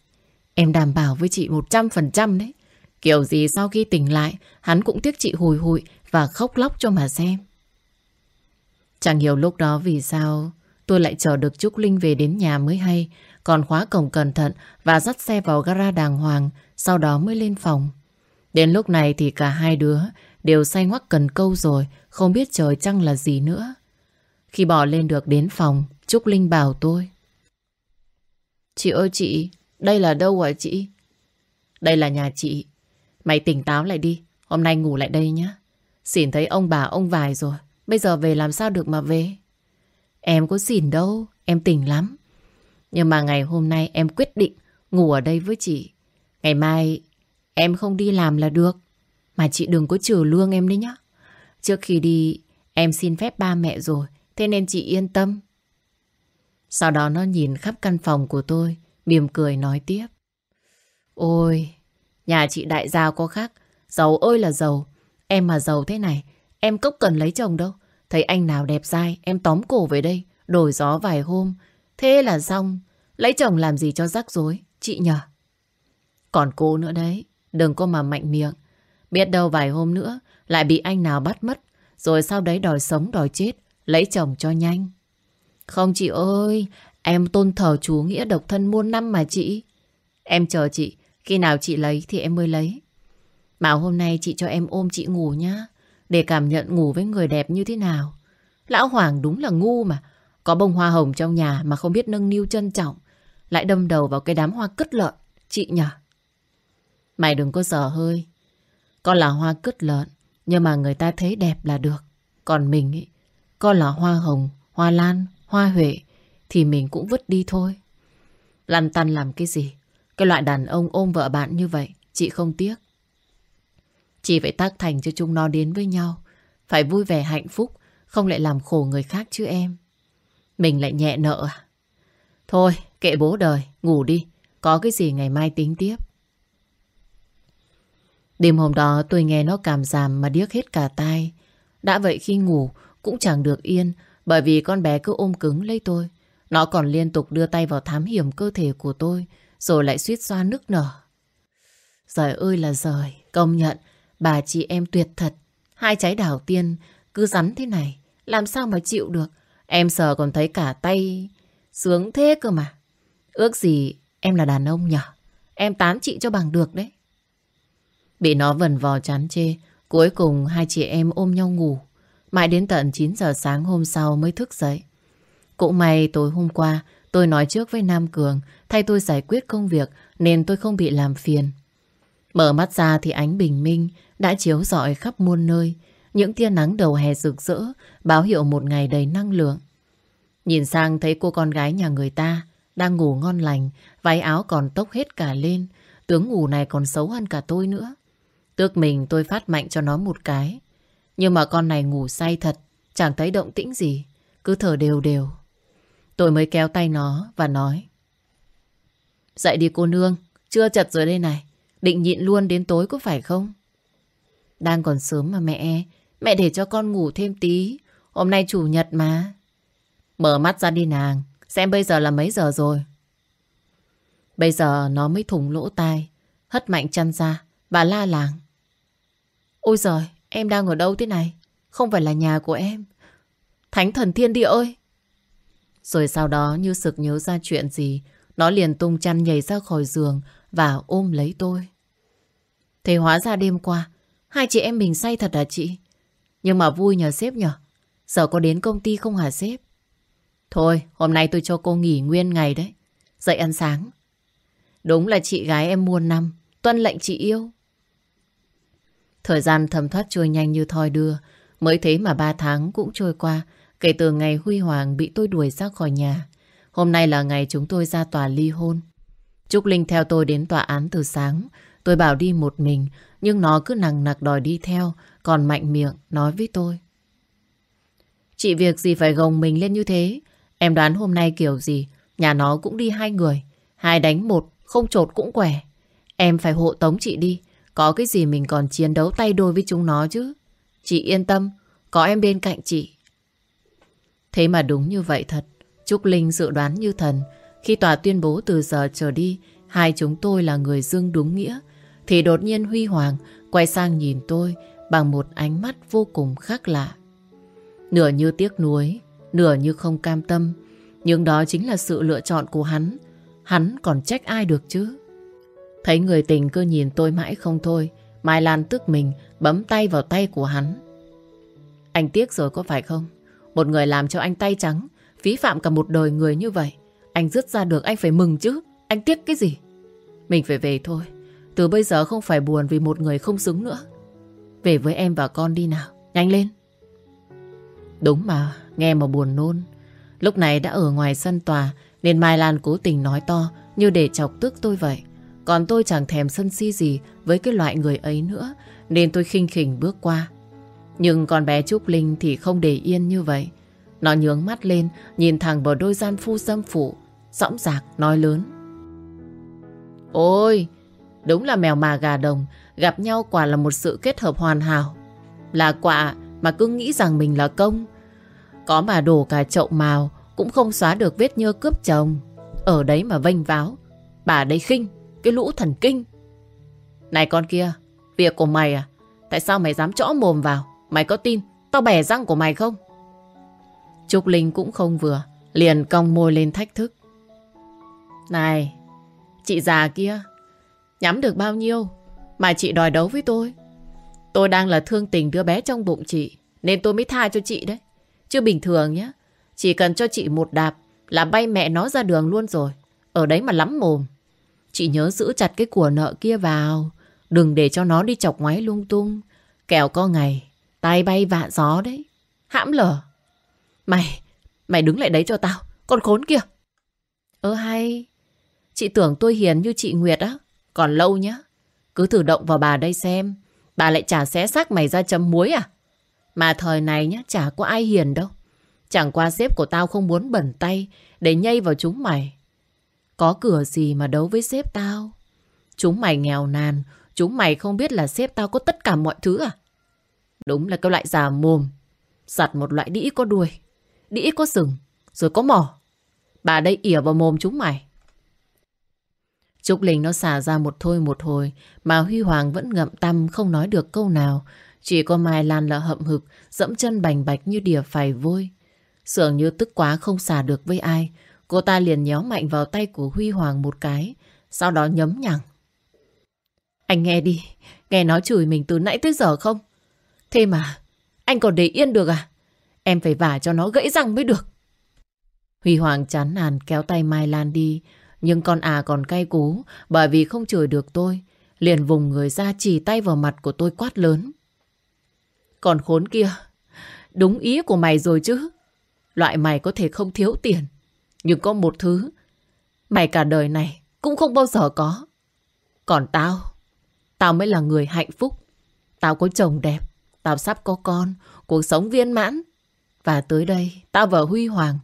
[SPEAKER 1] Em đảm bảo với chị 100% đấy. Kiểu gì sau khi tỉnh lại, hắn cũng tiếc chị hồi hụi và khóc lóc cho mà xem. Chẳng hiểu lúc đó vì sao tôi lại chờ được Trúc Linh về đến nhà mới hay, còn khóa cổng cẩn thận và dắt xe vào gara đàng hoàng, sau đó mới lên phòng. Đến lúc này thì cả hai đứa đều say ngoắc cần câu rồi, không biết trời trăng là gì nữa. Khi bỏ lên được đến phòng, Trúc Linh bảo tôi. Chị ơi chị, đây là đâu hả chị? Đây là nhà chị. Mày tỉnh táo lại đi, hôm nay ngủ lại đây nhé. Xỉn thấy ông bà ông vài rồi, bây giờ về làm sao được mà về? Em có xỉn đâu, em tỉnh lắm. Nhưng mà ngày hôm nay em quyết định ngủ ở đây với chị. Ngày mai em không đi làm là được. Mà chị đừng có trừ lương em đấy nhá. Trước khi đi em xin phép ba mẹ rồi. Thế nên chị yên tâm. Sau đó nó nhìn khắp căn phòng của tôi. Mỉm cười nói tiếp. Ôi, nhà chị đại gia có khác. Giàu ơi là giàu. Em mà giàu thế này, em cốc cần lấy chồng đâu. Thấy anh nào đẹp dai, em tóm cổ về đây. Đổi gió vài hôm. Thế là xong. Lấy chồng làm gì cho rắc rối, chị nhờ. Còn cô nữa đấy, đừng có mà mạnh miệng. Biết đâu vài hôm nữa lại bị anh nào bắt mất, rồi sau đấy đòi sống đòi chết, lấy chồng cho nhanh. Không chị ơi, em tôn thờ chú nghĩa độc thân muôn năm mà chị. Em chờ chị, khi nào chị lấy thì em mới lấy. Mà hôm nay chị cho em ôm chị ngủ nhá, để cảm nhận ngủ với người đẹp như thế nào. Lão Hoàng đúng là ngu mà, có bông hoa hồng trong nhà mà không biết nâng niu trân trọng, lại đâm đầu vào cái đám hoa cứt lợn, chị nhỉ? Mày đừng có dở hơi. Con là hoa cứt lợn, nhưng mà người ta thấy đẹp là được. Còn mình ý, con là hoa hồng, hoa lan, hoa huệ, thì mình cũng vứt đi thôi. Lăn tăn làm cái gì? Cái loại đàn ông ôm vợ bạn như vậy, chị không tiếc. Chị phải tác thành cho chúng nó đến với nhau. Phải vui vẻ hạnh phúc, không lại làm khổ người khác chứ em. Mình lại nhẹ nợ à? Thôi, kệ bố đời, ngủ đi. Có cái gì ngày mai tính tiếp. Đêm hôm đó tôi nghe nó cảm giảm mà điếc hết cả tai. Đã vậy khi ngủ cũng chẳng được yên bởi vì con bé cứ ôm cứng lấy tôi. Nó còn liên tục đưa tay vào thám hiểm cơ thể của tôi rồi lại suýt xoa nức nở. Giời ơi là giời, công nhận bà chị em tuyệt thật. Hai trái đảo tiên cứ rắn thế này, làm sao mà chịu được. Em sờ còn thấy cả tay sướng thế cơ mà. Ước gì em là đàn ông nhở? Em tán chị cho bằng được đấy. Bị nó vần vò chán chê, cuối cùng hai chị em ôm nhau ngủ. Mãi đến tận 9 giờ sáng hôm sau mới thức dậy. Cũng may tối hôm qua tôi nói trước với Nam Cường thay tôi giải quyết công việc nên tôi không bị làm phiền. Mở mắt ra thì ánh bình minh đã chiếu rọi khắp muôn nơi. Những tia nắng đầu hè rực rỡ báo hiệu một ngày đầy năng lượng. Nhìn sang thấy cô con gái nhà người ta đang ngủ ngon lành, váy áo còn tốc hết cả lên. Tướng ngủ này còn xấu hơn cả tôi nữa. Tước mình tôi phát mạnh cho nó một cái. Nhưng mà con này ngủ say thật, chẳng thấy động tĩnh gì, cứ thở đều đều. Tôi mới kéo tay nó và nói. Dậy đi cô nương, chưa chật rồi đây này. Định nhịn luôn đến tối có phải không? Đang còn sớm mà mẹ, mẹ để cho con ngủ thêm tí. Hôm nay chủ nhật mà. Mở mắt ra đi nàng, xem bây giờ là mấy giờ rồi. Bây giờ nó mới thủng lỗ tai, hất mạnh chân ra và la làng. Ôi giời, em đang ở đâu thế này? Không phải là nhà của em. Thánh thần thiên địa ơi! Rồi sau đó như sực nhớ ra chuyện gì, nó liền tung chăn nhảy ra khỏi giường và ôm lấy tôi. Thế hóa ra đêm qua, hai chị em mình say thật hả chị? Nhưng mà vui nhờ sếp nhờ. Giờ có đến công ty không hả sếp? Thôi, hôm nay tôi cho cô nghỉ nguyên ngày đấy. Dậy ăn sáng. Đúng là chị gái em muôn năm, tuân lệnh chị yêu. Thời gian thầm thoát trôi nhanh như thoi đưa. Mới thế mà ba tháng cũng trôi qua kể từ ngày Huy Hoàng bị tôi đuổi ra khỏi nhà. Hôm nay là ngày chúng tôi ra tòa ly hôn. Trúc Linh theo tôi đến tòa án từ sáng. Tôi bảo đi một mình, nhưng nó cứ nằng nặc đòi đi theo, còn mạnh miệng nói với tôi. Chị việc gì phải gồng mình lên như thế? Em đoán hôm nay kiểu gì, nhà nó cũng đi hai người. Hai đánh một, không trột cũng quẻ. Em phải hộ tống chị đi, có cái gì mình còn chiến đấu tay đôi với chúng nó chứ. Chị yên tâm, có em bên cạnh chị. Thế mà đúng như vậy thật. Trúc Linh dự đoán như thần. Khi tòa tuyên bố từ giờ trở đi, hai chúng tôi là người dương đúng nghĩa. Thì đột nhiên Huy Hoàng quay sang nhìn tôi bằng một ánh mắt vô cùng khác lạ. Nửa như tiếc nuối, nửa như không cam tâm. Nhưng đó chính là sự lựa chọn của hắn. Hắn còn trách ai được chứ? Thấy người tình cứ nhìn tôi mãi không thôi. Mai Lan tức mình bấm tay vào tay của hắn. Anh tiếc rồi có phải không? Một người làm cho anh tay trắng, phí phạm cả một đời người như vậy. Anh dứt ra được anh phải mừng chứ. Anh tiếc cái gì? Mình phải về thôi. Từ bây giờ không phải buồn vì một người không xứng nữa. Về với em và con đi nào. Nhanh lên. Đúng mà, nghe mà buồn nôn. Lúc này đã ở ngoài sân tòa nên Mai Lan cố tình nói to như để chọc tức tôi vậy. Còn tôi chẳng thèm sân si gì với cái loại người ấy nữa nên tôi khinh khỉnh bước qua. Nhưng con bé Trúc Linh thì không để yên như vậy. Nó nhướng mắt lên nhìn thẳng vào đôi gian phu dâm phụ dõng dạc nói lớn. Ôi, đúng là mèo mà gà đồng gặp nhau quả là một sự kết hợp hoàn hảo. Là quạ mà cứ nghĩ rằng mình là công. Có mà đổ cả chậu màu cũng không xóa được vết nhơ cướp chồng. Ở đấy mà vênh váo. Bà đây khinh, cái lũ thần kinh. Này con kia, việc của mày à? Tại sao mày dám chõ mồm vào? Mày có tin tao bẻ răng của mày không? Trúc Linh cũng không vừa, liền cong môi lên thách thức. Này, chị già kia, nhắm được bao nhiêu mà chị đòi đấu với tôi? Tôi đang là thương tình đứa bé trong bụng chị, nên tôi mới tha cho chị đấy. Chứ bình thường nhé, chỉ cần cho chị một đạp là bay mẹ nó ra đường luôn rồi. Ở đấy mà lắm mồm. Chị nhớ giữ chặt cái của nợ kia vào. Đừng để cho nó đi chọc ngoáy lung tung. Kẻo có ngày, tay bay vạ gió đấy. Hãm lở. Mày, mày đứng lại đấy cho tao. Con khốn kia. Ơ hay, chị tưởng tôi hiền như chị Nguyệt á. Còn lâu nhá. Cứ thử động vào bà đây xem. Bà lại chả xé xác mày ra chấm muối à? Mà thời này nhá, chả có ai hiền đâu. Chẳng qua sếp của tao không muốn bẩn tay để nhây vào chúng mày. Có cửa gì mà đấu với sếp tao? Chúng mày nghèo nàn, chúng mày không biết là sếp tao có tất cả mọi thứ à? Đúng là cái loại già mồm. Giặt một loại đĩ có đuôi, đĩ có sừng, rồi có mỏ. Bà đây ỉa vào mồm chúng mày. Trúc Linh nó xả ra một thôi một hồi mà Huy Hoàng vẫn ngậm tâm không nói được câu nào. Chỉ có Mai Lan là hậm hực, dẫm chân bành bạch như đỉa phải vôi. Sưởng như tức quá không xả được với ai. Cô ta liền nhéo mạnh vào tay của Huy Hoàng một cái, sau đó nhấm nhằng. Anh nghe đi, nghe nó chửi mình từ nãy tới giờ không? Thế mà, anh còn để yên được à? Em phải vả cho nó gãy răng mới được. Huy Hoàng chán nản kéo tay Mai Lan đi, nhưng con à còn cay cú bởi vì không chửi được tôi. Liền vùng người ra chỉ tay vào mặt của tôi quát lớn. Còn khốn kia, đúng ý của mày rồi chứ. Loại mày có thể không thiếu tiền, nhưng có một thứ mày cả đời này cũng không bao giờ có. Còn tao, tao mới là người hạnh phúc. Tao có chồng đẹp, tao sắp có con, cuộc sống viên mãn. Và tới đây, tao và Huy Hoàng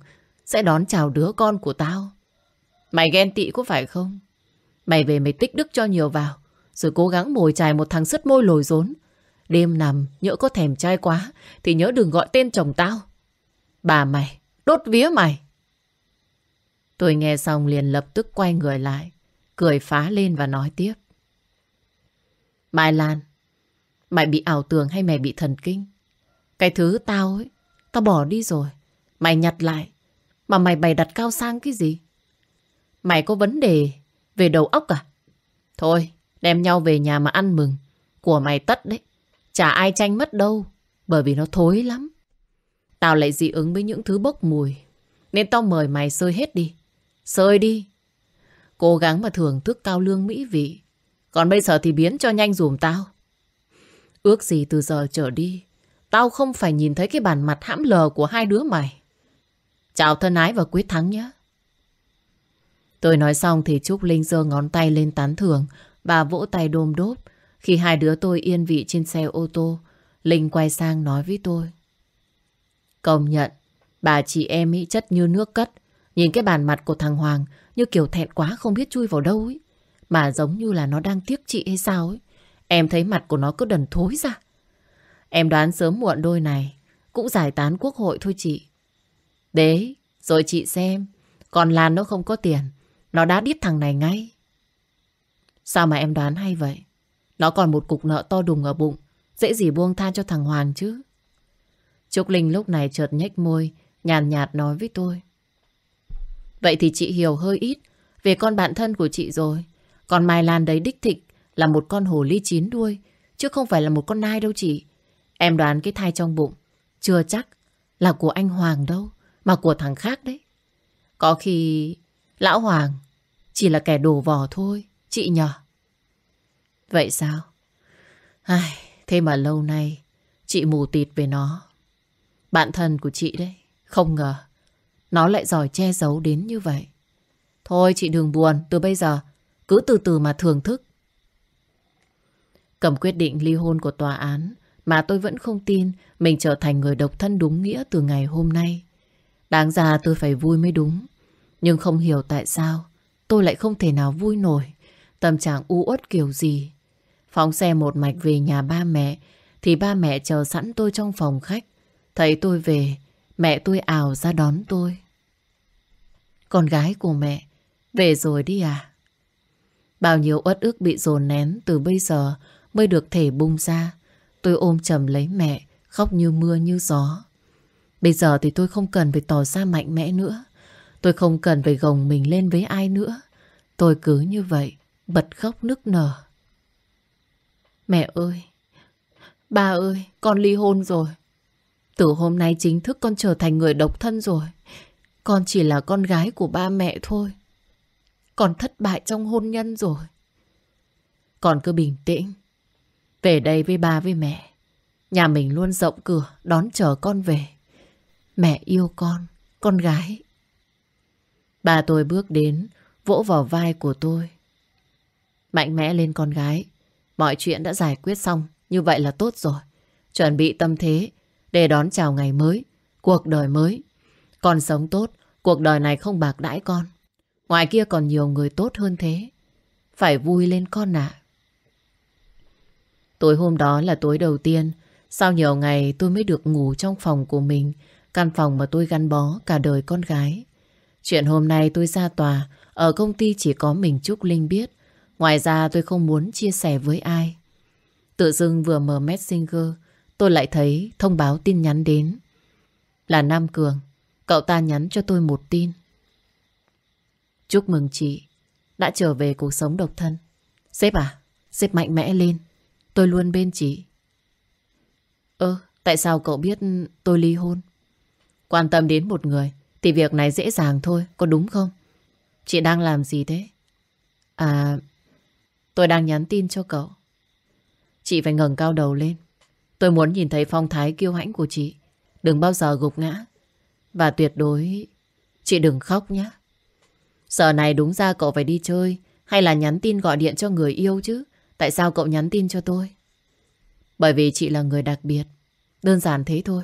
[SPEAKER 1] sẽ đón chào đứa con của tao. Mày ghen tị có phải không? Mày về mày tích đức cho nhiều vào, rồi cố gắng mồi chài một thằng sứt môi lồi rốn. Đêm nằm, nhỡ có thèm trai quá, thì nhớ đừng gọi tên chồng tao. Bà mày, đốt vía mày. Tôi nghe xong liền lập tức quay người lại, cười phá lên và nói tiếp. Mai Lan, mày bị ảo tưởng hay mày bị thần kinh? Cái thứ tao ấy, tao bỏ đi rồi. Mày nhặt lại, mà mày bày đặt cao sang cái gì? Mày có vấn đề về đầu óc à? Thôi, đem nhau về nhà mà ăn mừng. Của mày tất đấy. Chả ai tranh mất đâu. Bởi vì nó thối lắm. Tao lại dị ứng với những thứ bốc mùi. Nên tao mời mày sơi hết đi. Sơi đi. Cố gắng mà thưởng thức cao lương mỹ vị. Còn bây giờ thì biến cho nhanh dùm tao. Ước gì từ giờ trở đi. Tao không phải nhìn thấy cái bản mặt hãm lờ của hai đứa mày. Chào thân ái và quyết thắng nhé. Tôi nói xong thì Trúc Linh giơ ngón tay lên tán thưởng bà vỗ tay đôm đốp. Khi hai đứa tôi yên vị trên xe ô tô, Linh quay sang nói với tôi. Công nhận, bà chị em ý chất như nước cất. Nhìn cái bàn mặt của thằng Hoàng như kiểu thẹn quá không biết chui vào đâu ấy. Mà giống như là nó đang tiếc chị hay sao ấy. Em thấy mặt của nó cứ đần thối ra. Em đoán sớm muộn đôi này cũng giải tán quốc hội thôi chị. Đấy, rồi chị xem. Còn Lan nó không có tiền. Nó đã đít thằng này ngay. Sao mà em đoán hay vậy? Nó còn một cục nợ to đùng ở bụng. Dễ gì buông tha cho thằng Hoàng chứ? Trúc Linh lúc này chợt nhếch môi, nhàn nhạt, nhạt nói với tôi. Vậy thì chị hiểu hơi ít về con bạn thân của chị rồi. Còn Mai Lan đấy đích thịt là một con hồ ly chín đuôi, chứ không phải là một con nai đâu chị. Em đoán cái thai trong bụng, chưa chắc là của anh Hoàng đâu, mà của thằng khác đấy. Có khi lão Hoàng chỉ là kẻ đồ vò thôi, chị nhờ. Vậy sao? Ai, thế mà lâu nay chị mù tịt về nó. Bạn thân của chị đấy, không ngờ nó lại giỏi che giấu đến như vậy. Thôi chị đừng buồn, từ bây giờ cứ từ từ mà thưởng thức. Cầm quyết định ly hôn của tòa án mà tôi vẫn không tin mình trở thành người độc thân đúng nghĩa từ ngày hôm nay. Đáng ra tôi phải vui mới đúng. Nhưng không hiểu tại sao tôi lại không thể nào vui nổi. Tâm trạng u uất kiểu gì. Phóng xe một mạch về nhà ba mẹ thì ba mẹ chờ sẵn tôi trong phòng khách. Thấy tôi về, mẹ tôi ảo ra đón tôi. Con gái của mẹ, về rồi đi à? Bao nhiêu uất ức bị dồn nén từ bây giờ mới được thể bung ra. Tôi ôm chầm lấy mẹ, khóc như mưa như gió. Bây giờ thì tôi không cần phải tỏ ra mạnh mẽ nữa. Tôi không cần phải gồng mình lên với ai nữa. Tôi cứ như vậy, bật khóc nức nở. Mẹ ơi! Ba ơi! Con ly hôn rồi. Từ hôm nay chính thức con trở thành người độc thân rồi. Con chỉ là con gái của ba mẹ thôi. Con thất bại trong hôn nhân rồi. Con cứ bình tĩnh. Về đây với ba với mẹ. Nhà mình luôn rộng cửa đón chờ con về. Mẹ yêu con, con gái. Bà tôi bước đến, vỗ vào vai của tôi. Mạnh mẽ lên con gái. Mọi chuyện đã giải quyết xong, như vậy là tốt rồi. Chuẩn bị tâm thế để đón chào ngày mới, cuộc đời mới. Con sống tốt, cuộc đời này không bạc đãi con. Ngoài kia còn nhiều người tốt hơn thế. Phải vui lên con ạ. Tối hôm đó là tối đầu tiên. Sau nhiều ngày tôi mới được ngủ trong phòng của mình. Căn phòng mà tôi gắn bó cả đời con gái. Chuyện hôm nay tôi ra tòa. Ở công ty chỉ có mình Trúc Linh biết. Ngoài ra tôi không muốn chia sẻ với ai. Tự dưng vừa mở Messenger. Tôi lại thấy thông báo tin nhắn đến. Là Nam Cường. Cậu ta nhắn cho tôi một tin. Chúc mừng chị đã trở về cuộc sống độc thân. Sếp à, sếp mạnh mẽ lên. Tôi luôn bên chị. Ơ, tại sao cậu biết tôi ly hôn? Quan tâm đến một người thì việc này dễ dàng thôi, có đúng không? Chị đang làm gì thế? À, tôi đang nhắn tin cho cậu. Chị phải ngẩng cao đầu lên. Tôi muốn nhìn thấy phong thái kiêu hãnh của chị. Đừng bao giờ gục ngã. Và tuyệt đối, chị đừng khóc nhé. Giờ này đúng ra cậu phải đi chơi hay là nhắn tin gọi điện cho người yêu chứ. Tại sao cậu nhắn tin cho tôi? Bởi vì chị là người đặc biệt. Đơn giản thế thôi.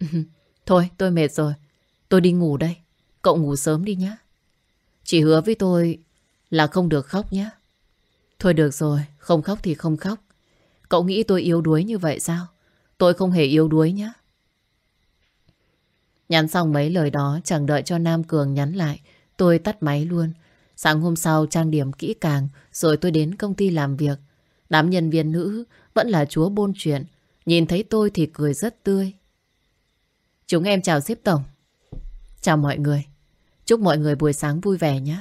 [SPEAKER 1] thôi, tôi mệt rồi. Tôi đi ngủ đây. Cậu ngủ sớm đi nhé. Chị hứa với tôi là không được khóc nhé. Thôi được rồi, không khóc thì không khóc. Cậu nghĩ tôi yếu đuối như vậy sao? Tôi không hề yếu đuối nhé. Nhắn xong mấy lời đó chẳng đợi cho Nam Cường nhắn lại Tôi tắt máy luôn. Sáng hôm sau trang điểm kỹ càng rồi tôi đến công ty làm việc. Đám nhân viên nữ vẫn là chúa bôn chuyện. Nhìn thấy tôi thì cười rất tươi. Chúng em chào xếp tổng. Chào mọi người. Chúc mọi người buổi sáng vui vẻ nhé.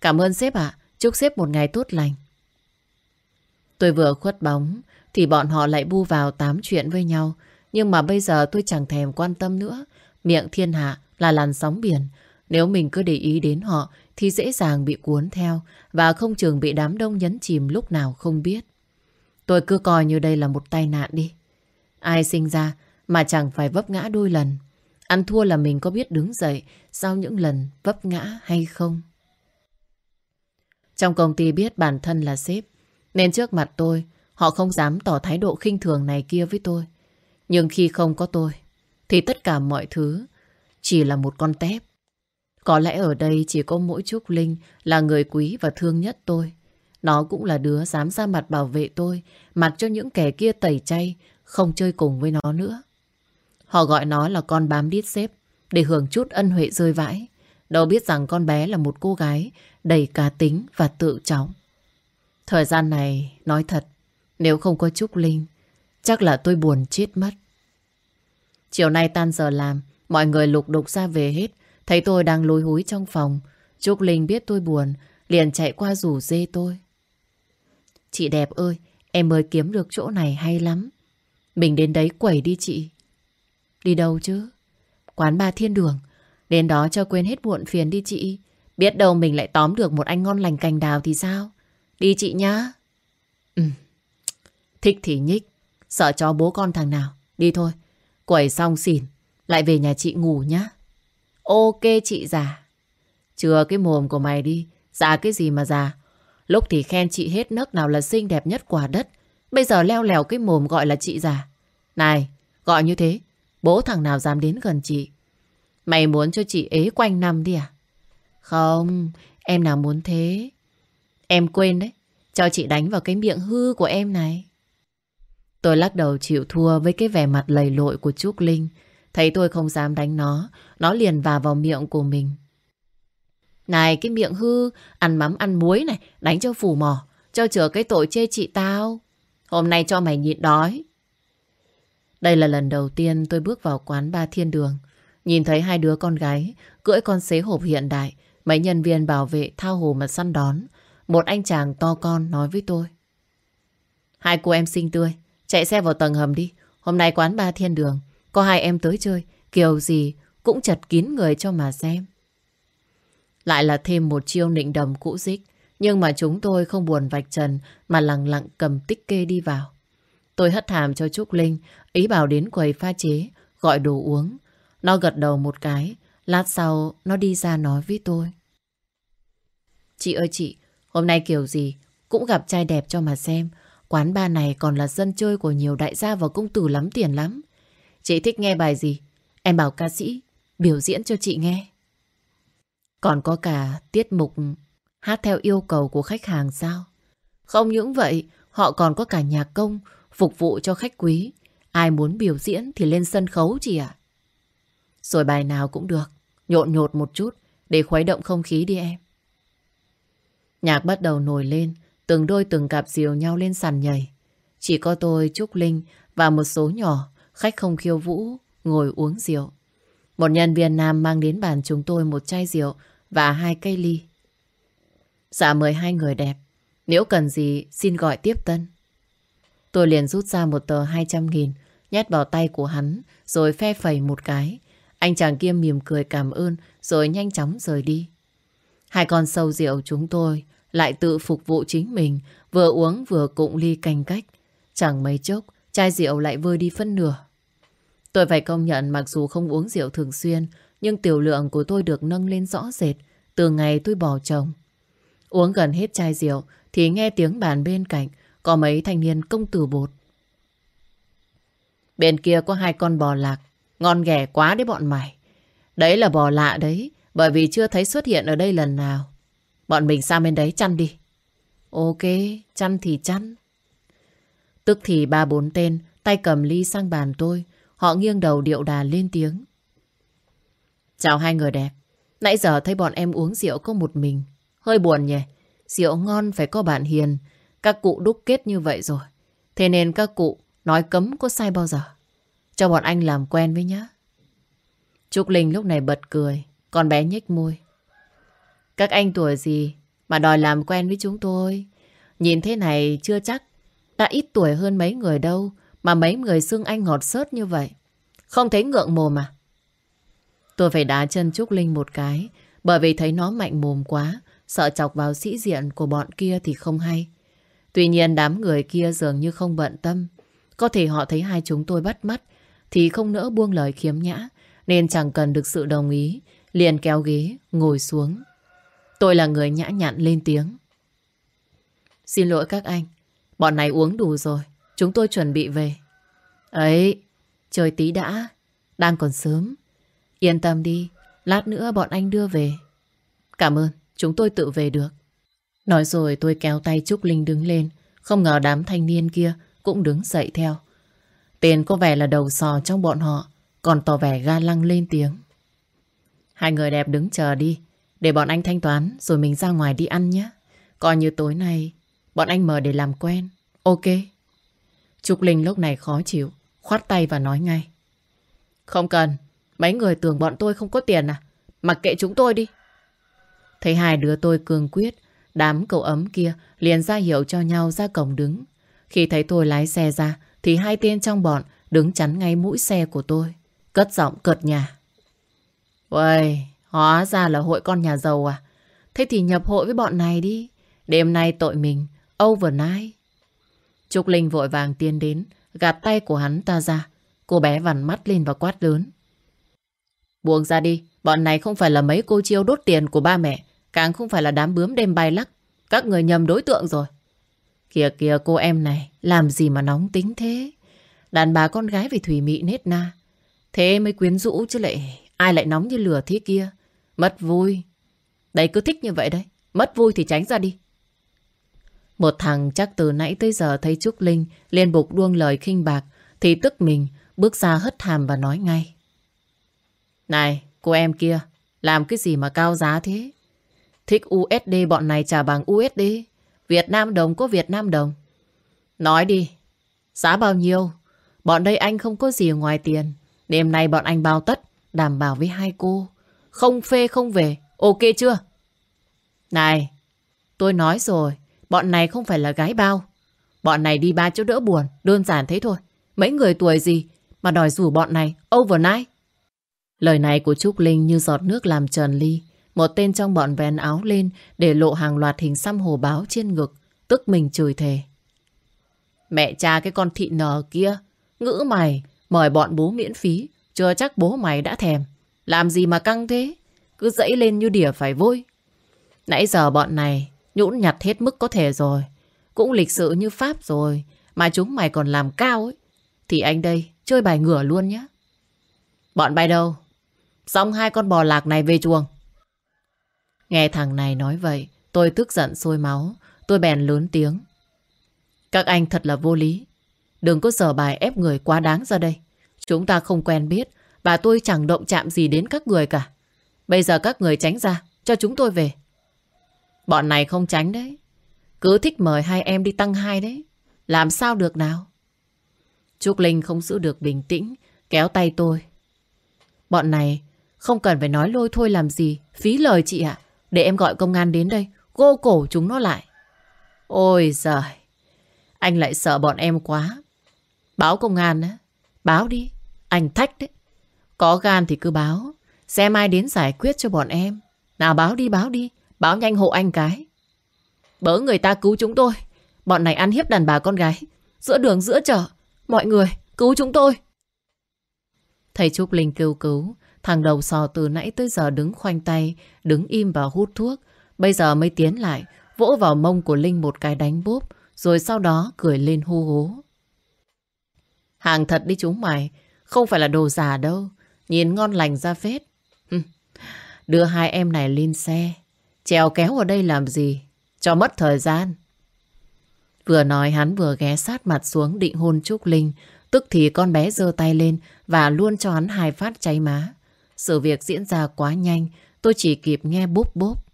[SPEAKER 1] Cảm ơn sếp ạ. Chúc sếp một ngày tốt lành. Tôi vừa khuất bóng, thì bọn họ lại bu vào tám chuyện với nhau. Nhưng mà bây giờ tôi chẳng thèm quan tâm nữa. Miệng thiên hạ là làn sóng biển. Nếu mình cứ để ý đến họ, thì dễ dàng bị cuốn theo và không chừng bị đám đông nhấn chìm lúc nào không biết. Tôi cứ coi như đây là một tai nạn đi. Ai sinh ra mà chẳng phải vấp ngã đôi lần. Ăn thua là mình có biết đứng dậy sau những lần vấp ngã hay không. Trong công ty biết bản thân là sếp nên trước mặt tôi họ không dám tỏ thái độ khinh thường này kia với tôi. Nhưng khi không có tôi thì tất cả mọi thứ chỉ là một con tép. Có lẽ ở đây chỉ có mỗi Trúc Linh là người quý và thương nhất tôi. Nó cũng là đứa dám ra mặt bảo vệ tôi, mặc cho những kẻ kia tẩy chay, không chơi cùng với nó nữa. Họ gọi nó là con bám đít xếp, để hưởng chút ân huệ rơi vãi. Đâu biết rằng con bé là một cô gái đầy cá tính và tự trọng. Thời gian này, nói thật, nếu không có Trúc Linh, chắc là tôi buồn chết mất. Chiều nay tan giờ làm, mọi người lục đục ra về hết. Thấy tôi đang lối húi trong phòng. Trúc Linh biết tôi buồn, liền chạy qua rủ dê tôi. Chị đẹp ơi, em mới kiếm được chỗ này hay lắm. Mình đến đấy quẩy đi chị. Đi đâu chứ? Quán ba thiên đường. Đến đó cho quên hết muộn phiền đi chị. Biết đâu mình lại tóm được một anh ngon lành cành đào thì sao? Đi chị nhá. Ừ. Thích thì nhích. Sợ cho bố con thằng nào. Đi thôi. Quẩy xong xỉn. Lại về nhà chị ngủ nhá. Ok chị già. Chừa cái mồm của mày đi. Già cái gì mà già. Lúc thì khen chị hết nấc nào là xinh đẹp nhất quả đất. Bây giờ leo lèo cái mồm gọi là chị già. Này, gọi như thế. Bố thằng nào dám đến gần chị. Mày muốn cho chị ế quanh năm đi à? Không, em nào muốn thế. Em quên đấy. Cho chị đánh vào cái miệng hư của em này. Tôi lắc đầu chịu thua với cái vẻ mặt lầy lội của Trúc Linh. Thấy tôi không dám đánh nó, nó liền vào vào miệng của mình. Này cái miệng hư, ăn mắm ăn muối này, đánh cho phủ mỏ, cho chừa cái tội chê chị tao. Hôm nay cho mày nhịn đói. Đây là lần đầu tiên tôi bước vào quán ba thiên đường. Nhìn thấy hai đứa con gái cưỡi con xế hộp hiện đại, mấy nhân viên bảo vệ thao hồ mà săn đón. Một anh chàng to con nói với tôi. Hai cô em xinh tươi, chạy xe vào tầng hầm đi. Hôm nay quán ba thiên đường, có hai em tới chơi, kiểu gì cũng chật kín người cho mà xem. Lại là thêm một chiêu nịnh đầm cũ dích. Nhưng mà chúng tôi không buồn vạch trần mà lặng lặng cầm tích kê đi vào. Tôi hất hàm cho Trúc Linh, ý bảo đến quầy pha chế, gọi đồ uống. Nó gật đầu một cái, lát sau nó đi ra nói với tôi. Chị ơi chị, hôm nay kiểu gì cũng gặp trai đẹp cho mà xem. Quán ba này còn là dân chơi của nhiều đại gia và công tử lắm tiền lắm. Chị thích nghe bài gì? Em bảo ca sĩ biểu diễn cho chị nghe. Còn có cả tiết mục hát theo yêu cầu của khách hàng sao? Không những vậy, họ còn có cả nhạc công phục vụ cho khách quý. Ai muốn biểu diễn thì lên sân khấu chị ạ. Rồi bài nào cũng được, nhộn nhột một chút để khuấy động không khí đi em. Nhạc bắt đầu nổi lên, từng đôi từng cặp diều nhau lên sàn nhảy. Chỉ có tôi, Trúc Linh và một số nhỏ, khách không khiêu vũ, ngồi uống rượu. Một nhân viên nam mang đến bàn chúng tôi một chai rượu và hai cây ly. Dạ mời hai người đẹp. Nếu cần gì xin gọi tiếp tân. Tôi liền rút ra một tờ 200 nghìn, nhét vào tay của hắn, rồi phe phẩy một cái. Anh chàng kia mỉm cười cảm ơn, rồi nhanh chóng rời đi. Hai con sâu rượu chúng tôi lại tự phục vụ chính mình, vừa uống vừa cụng ly canh cách. Chẳng mấy chốc, chai rượu lại vơi đi phân nửa. Tôi phải công nhận mặc dù không uống rượu thường xuyên, nhưng tiểu lượng của tôi được nâng lên rõ rệt từ ngày tôi bỏ chồng. Uống gần hết chai rượu thì nghe tiếng bàn bên cạnh có mấy thanh niên công tử bột. Bên kia có hai con bò lạc ngon ghẻ quá đấy bọn mày. Đấy là bò lạ đấy bởi vì chưa thấy xuất hiện ở đây lần nào. Bọn mình sang bên đấy chăn đi. Ok, chăn thì chăn. Tức thì ba bốn tên tay cầm ly sang bàn tôi. Họ nghiêng đầu điệu đà lên tiếng. Chào hai người đẹp. Nãy giờ thấy bọn em uống rượu có một mình. Hơi buồn nhỉ. Rượu ngon phải có bạn hiền. Các cụ đúc kết như vậy rồi. Thế nên các cụ nói cấm có sai bao giờ. Cho bọn anh làm quen với nhá. Trúc Linh lúc này bật cười. Con bé nhếch môi. Các anh tuổi gì mà đòi làm quen với chúng tôi. Nhìn thế này chưa chắc. Đã ít tuổi hơn mấy người đâu. Mà mấy người xưng anh ngọt sớt như vậy. Không thấy ngượng mồm à? Tôi phải đá chân Trúc Linh một cái, bởi vì thấy nó mạnh mồm quá, sợ chọc vào sĩ diện của bọn kia thì không hay. Tuy nhiên đám người kia dường như không bận tâm. Có thể họ thấy hai chúng tôi bắt mắt thì không nỡ buông lời khiếm nhã nên chẳng cần được sự đồng ý liền kéo ghế ngồi xuống. Tôi là người nhã nhặn lên tiếng. Xin lỗi các anh bọn này uống đủ rồi chúng tôi chuẩn bị về. Ấy, trời tí đã đang còn sớm Yên tâm đi, lát nữa bọn anh đưa về. Cảm ơn, chúng tôi tự về được. Nói rồi tôi kéo tay Trúc Linh đứng lên, không ngờ đám thanh niên kia cũng đứng dậy theo. Tiền có vẻ là đầu sò trong bọn họ, còn tỏ vẻ ga lăng lên tiếng. Hai người đẹp đứng chờ đi. Để bọn anh thanh toán rồi mình ra ngoài đi ăn nhé. Coi như tối nay bọn anh mời để làm quen. Ok. Trúc Linh lúc này khó chịu. Khoát tay và nói ngay. Không cần. Mấy người tưởng bọn tôi không có tiền à? Mặc kệ chúng tôi đi. Thấy hai đứa tôi cương quyết. Đám cậu ấm kia liền ra hiệu cho nhau ra cổng đứng. Khi thấy tôi lái xe ra thì hai tên trong bọn đứng chắn ngay mũi xe của tôi. Cất giọng cợt nhà. Uầy, hóa ra là hội con nhà giàu à? Thế thì nhập hội với bọn này đi. Đêm nay tội mình, overnight. Trúc Linh vội vàng tiến đến, gạt tay của hắn ta ra. Cô bé vằn mắt lên và quát lớn. Buông ra đi, bọn này không phải là mấy cô chiêu đốt tiền của ba mẹ, càng không phải là đám bướm đêm bay lắc. Các người nhầm đối tượng rồi. Kìa kìa cô em này, làm gì mà nóng tính thế? Đàn bà con gái vì thủy mị nết na. Thế mới quyến rũ chứ lại ai lại nóng như lửa thế kia. Mất vui. Đấy cứ thích như vậy đấy. Mất vui thì tránh ra đi. Một thằng chắc từ nãy tới giờ thấy Trúc Linh liền bục đuông lời khinh bạc thì tức mình bước ra hất hàm và nói ngay. Này, cô em kia, làm cái gì mà cao giá thế? Thích USD bọn này trả bằng USD. Việt Nam đồng có Việt Nam đồng. Nói đi, giá bao nhiêu? Bọn đây anh không có gì ngoài tiền. Đêm nay bọn anh bao tất, đảm bảo với hai cô. Không phê không về, ok chưa? Này, tôi nói rồi, bọn này không phải là gái bao. Bọn này đi ba chỗ đỡ buồn, đơn giản thế thôi. Mấy người tuổi gì mà đòi rủ bọn này overnight? Lời này của Trúc Linh như giọt nước làm trần ly. Một tên trong bọn vén áo lên để lộ hàng loạt hình xăm hồ báo trên ngực, tức mình chửi thề. Mẹ cha cái con thị nở kia, ngữ mày, mời bọn bố miễn phí, chưa chắc bố mày đã thèm. Làm gì mà căng thế? Cứ dẫy lên như đỉa phải vôi. Nãy giờ bọn này nhũn nhặt hết mức có thể rồi. Cũng lịch sự như Pháp rồi. Mà chúng mày còn làm cao ấy. Thì anh đây chơi bài ngửa luôn nhé. Bọn bay đâu? Xong hai con bò lạc này về chuồng. Nghe thằng này nói vậy, tôi tức giận sôi máu. Tôi bèn lớn tiếng. Các anh thật là vô lý. Đừng có sở bài ép người quá đáng ra đây. Chúng ta không quen biết và tôi chẳng động chạm gì đến các người cả. Bây giờ các người tránh ra, cho chúng tôi về. Bọn này không tránh đấy. Cứ thích mời hai em đi tăng hai đấy. Làm sao được nào? Trúc Linh không giữ được bình tĩnh, kéo tay tôi. Bọn này không cần phải nói lôi thôi làm gì, phí lời chị ạ. Để em gọi công an đến đây, gô cổ chúng nó lại. Ôi giời, anh lại sợ bọn em quá. Báo công an á, báo đi, anh thách đấy. Có gan thì cứ báo, xem ai đến giải quyết cho bọn em. Nào báo đi, báo đi, báo nhanh hộ anh cái. Bớ người ta cứu chúng tôi, bọn này ăn hiếp đàn bà con gái. Giữa đường giữa chợ, mọi người cứu chúng tôi. Thầy Trúc Linh kêu cứu, thằng đầu sò từ nãy tới giờ đứng khoanh tay, đứng im và hút thuốc. Bây giờ mới tiến lại, vỗ vào mông của Linh một cái đánh bốp, rồi sau đó cười lên hô hố. Hàng thật đi chúng mày, không phải là đồ giả đâu. Nhìn ngon lành ra phết. Đưa hai em này lên xe. Trèo kéo ở đây làm gì? Cho mất thời gian. Vừa nói hắn vừa ghé sát mặt xuống định hôn Trúc Linh. Tức thì con bé giơ tay lên và luôn cho hắn hai phát cháy má. Sự việc diễn ra quá nhanh, tôi chỉ kịp nghe bốp bốp.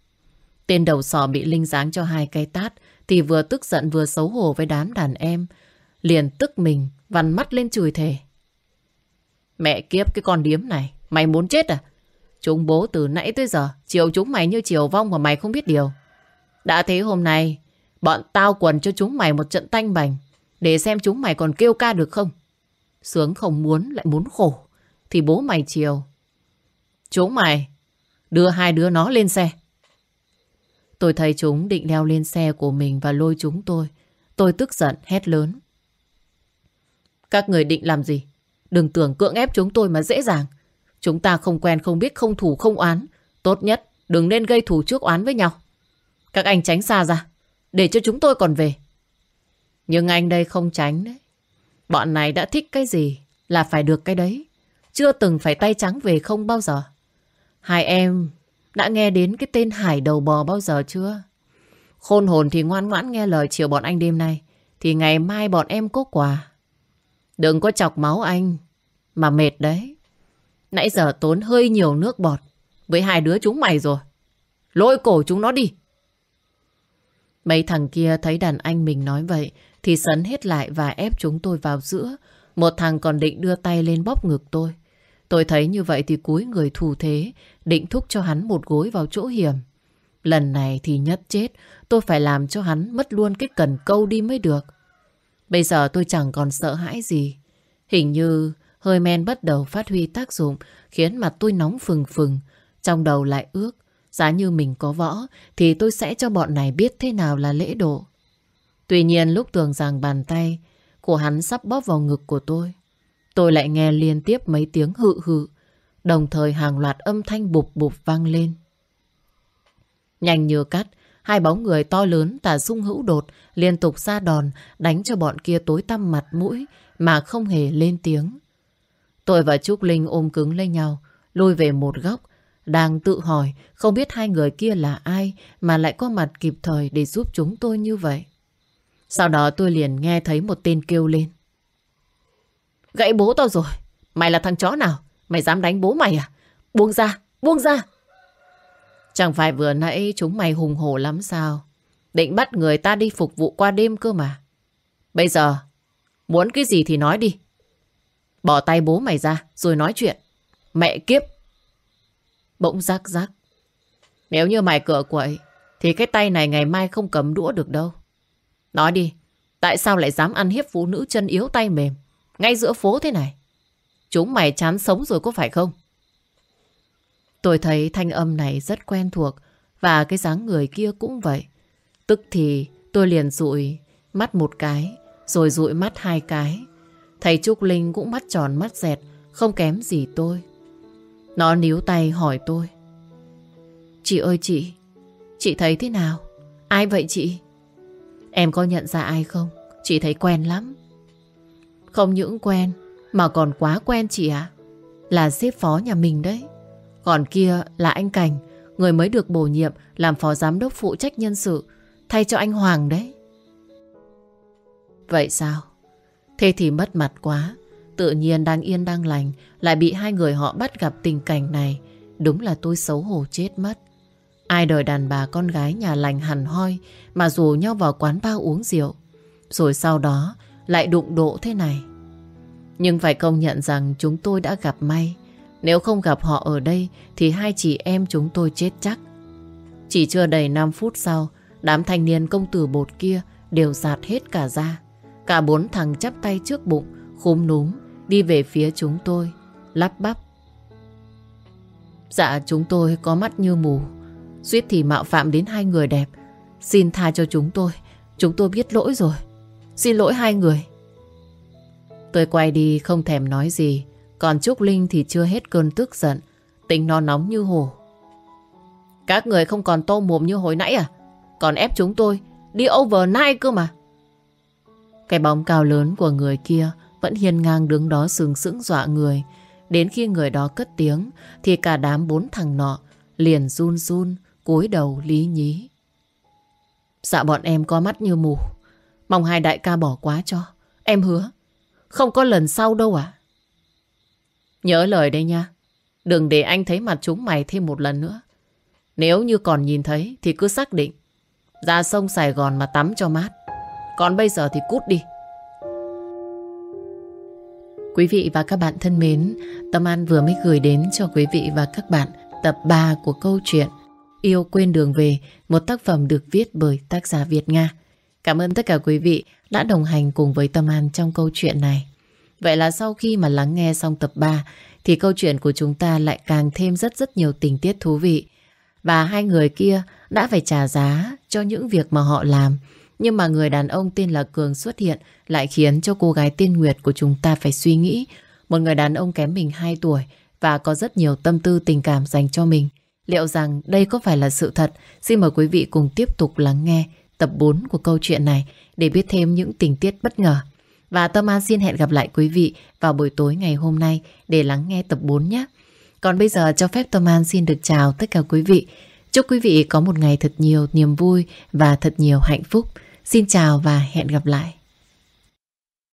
[SPEAKER 1] Tên đầu sỏ bị Linh giáng cho hai cây tát thì vừa tức giận vừa xấu hổ với đám đàn em. Liền tức mình, vằn mắt lên chửi thề. Mẹ kiếp cái con điếm này, mày muốn chết à? Chúng bố từ nãy tới giờ, chiều chúng mày như chiều vong mà mày không biết điều. Đã thế hôm nay, bọn tao quần cho chúng mày một trận tanh bành, để xem chúng mày còn kêu ca được không. Sướng không muốn lại muốn khổ, thì bố mày chiều. Chúng mày, đưa hai đứa nó lên xe. Tôi thấy chúng định leo lên xe của mình và lôi chúng tôi. Tôi tức giận hét lớn. Các người định làm gì? Đừng tưởng cưỡng ép chúng tôi mà dễ dàng. Chúng ta không quen không biết không thủ không oán. Tốt nhất đừng nên gây thủ trước oán với nhau. Các anh tránh xa ra. Để cho chúng tôi còn về. Nhưng anh đây không tránh đấy. Bọn này đã thích cái gì là phải được cái đấy. Chưa từng phải tay trắng về không bao giờ. Hai em, đã nghe đến cái tên Hải đầu bò bao giờ chưa? Khôn hồn thì ngoan ngoãn nghe lời chiều bọn anh đêm nay. Thì ngày mai bọn em có quà. Đừng có chọc máu anh. Mà mệt đấy. Nãy giờ tốn hơi nhiều nước bọt. với hai đứa chúng mày rồi. Lôi cổ chúng nó đi. Mấy thằng kia thấy đàn anh mình nói vậy, thì sấn hết lại và ép chúng tôi vào giữa. Một thằng còn định đưa tay lên bóp ngực tôi. Tôi thấy như vậy thì cúi người thù thế, định thúc cho hắn một gối vào chỗ hiểm. Lần này thì nhất chết, tôi phải làm cho hắn mất luôn cái cần câu đi mới được. Bây giờ tôi chẳng còn sợ hãi gì. Hình như hơi men bắt đầu phát huy tác dụng, khiến mặt tôi nóng phừng phừng, trong đầu lại ước. Giá như mình có võ, thì tôi sẽ cho bọn này biết thế nào là lễ độ. Tuy nhiên lúc tưởng rằng bàn tay của hắn sắp bóp vào ngực của tôi, tôi lại nghe liên tiếp mấy tiếng hự hự, đồng thời hàng loạt âm thanh bụp bụp vang lên. Nhanh như cắt, hai bóng người to lớn tà dung hữu đột liên tục ra đòn đánh cho bọn kia tối tăm mặt mũi mà không hề lên tiếng. Tôi và Trúc Linh ôm cứng lấy nhau, lùi về một góc, đang tự hỏi không biết hai người kia là ai mà lại có mặt kịp thời để giúp chúng tôi như vậy. Sau đó tôi liền nghe thấy một tên kêu lên. Gãy bố tao rồi. Mày là thằng chó nào? Mày dám đánh bố mày à? Buông ra, buông ra. Chẳng phải vừa nãy chúng mày hùng hổ lắm sao? Định bắt người ta đi phục vụ qua đêm cơ mà. Bây giờ, muốn cái gì thì nói đi. Bỏ tay bố mày ra rồi nói chuyện. Mẹ kiếp. Bỗng rắc rắc. Nếu như mày cửa quậy, thì cái tay này ngày mai không cầm đũa được đâu. Nói đi, tại sao lại dám ăn hiếp phụ nữ chân yếu tay mềm, ngay giữa phố thế này? Chúng mày chán sống rồi có phải không? Tôi thấy thanh âm này rất quen thuộc và cái dáng người kia cũng vậy. Tức thì tôi liền dụi mắt một cái rồi dụi mắt hai cái. Thầy Trúc Linh cũng mắt tròn mắt dẹt không kém gì tôi. Nó níu tay hỏi tôi. Chị ơi chị, chị thấy thế nào? Ai vậy chị? Em có nhận ra ai không? Chị thấy quen lắm. Không những quen mà còn quá quen chị ạ. Là xếp phó nhà mình đấy. Còn kia là anh Cảnh, người mới được bổ nhiệm làm phó giám đốc phụ trách nhân sự, thay cho anh Hoàng đấy. Vậy sao? Thế thì mất mặt quá. Tự nhiên đang yên đang lành, lại bị hai người họ bắt gặp tình cảnh này. Đúng là tôi xấu hổ chết mất. Ai đời đàn bà con gái nhà lành hẳn hoi mà rủ nhau vào quán bao uống rượu. Rồi sau đó lại đụng độ thế này. Nhưng phải công nhận rằng chúng tôi đã gặp may. Nếu không gặp họ ở đây thì hai chị em chúng tôi chết chắc. Chỉ chưa đầy 5 phút sau, đám thanh niên công tử bột kia đều giạt hết cả ra. Cả bốn thằng chắp tay trước bụng, khúm núm, đi về phía chúng tôi, lắp bắp. Dạ chúng tôi có mắt như mù, suýt thì mạo phạm đến hai người đẹp. Xin tha cho chúng tôi, chúng tôi biết lỗi rồi. Xin lỗi hai người. Tôi quay đi không thèm nói gì, còn Trúc Linh thì chưa hết cơn tức giận, tính nó nóng như hổ. Các người không còn tô mồm như hồi nãy à? Còn ép chúng tôi đi overnight cơ mà. Cái bóng cao lớn của người kia vẫn hiên ngang đứng đó sừng sững dọa người. Đến khi người đó cất tiếng thì cả đám bốn thằng nọ liền run run cúi đầu lý nhí. Dạ bọn em có mắt như mù. Mong hai đại ca bỏ quá cho. Em hứa. Không có lần sau đâu à? Nhớ lời đây nha. Đừng để anh thấy mặt chúng mày thêm một lần nữa. Nếu như còn nhìn thấy thì cứ xác định. Ra sông Sài Gòn mà tắm cho mát. Còn bây giờ thì cút đi. Quý vị và các bạn thân mến, Tâm An vừa mới gửi đến cho quý vị và các bạn tập 3 của câu chuyện Yêu quên đường về, một tác phẩm được viết bởi tác giả Việt Nga. Cảm ơn tất cả quý vị đã đồng hành cùng với Tâm An trong câu chuyện này. Vậy là sau khi mà lắng nghe xong tập 3 thì câu chuyện của chúng ta lại càng thêm rất rất nhiều tình tiết thú vị. Và hai người kia đã phải trả giá cho những việc mà họ làm. Nhưng mà người đàn ông tên là Cường xuất hiện lại khiến cho cô gái Tiên Nguyệt của chúng ta phải suy nghĩ. Một người đàn ông kém mình 2 tuổi và có rất nhiều tâm tư, tình cảm dành cho mình. Liệu rằng đây có phải là sự thật? Xin mời quý vị cùng tiếp tục lắng nghe tập 4 của câu chuyện này để biết thêm những tình tiết bất ngờ. Và Tâm An xin hẹn gặp lại quý vị vào buổi tối ngày hôm nay để lắng nghe tập 4 nhé. Còn bây giờ cho phép Tâm An xin được chào tất cả quý vị. Chúc quý vị có một ngày thật nhiều niềm vui và thật nhiều hạnh phúc. Xin chào và hẹn gặp lại.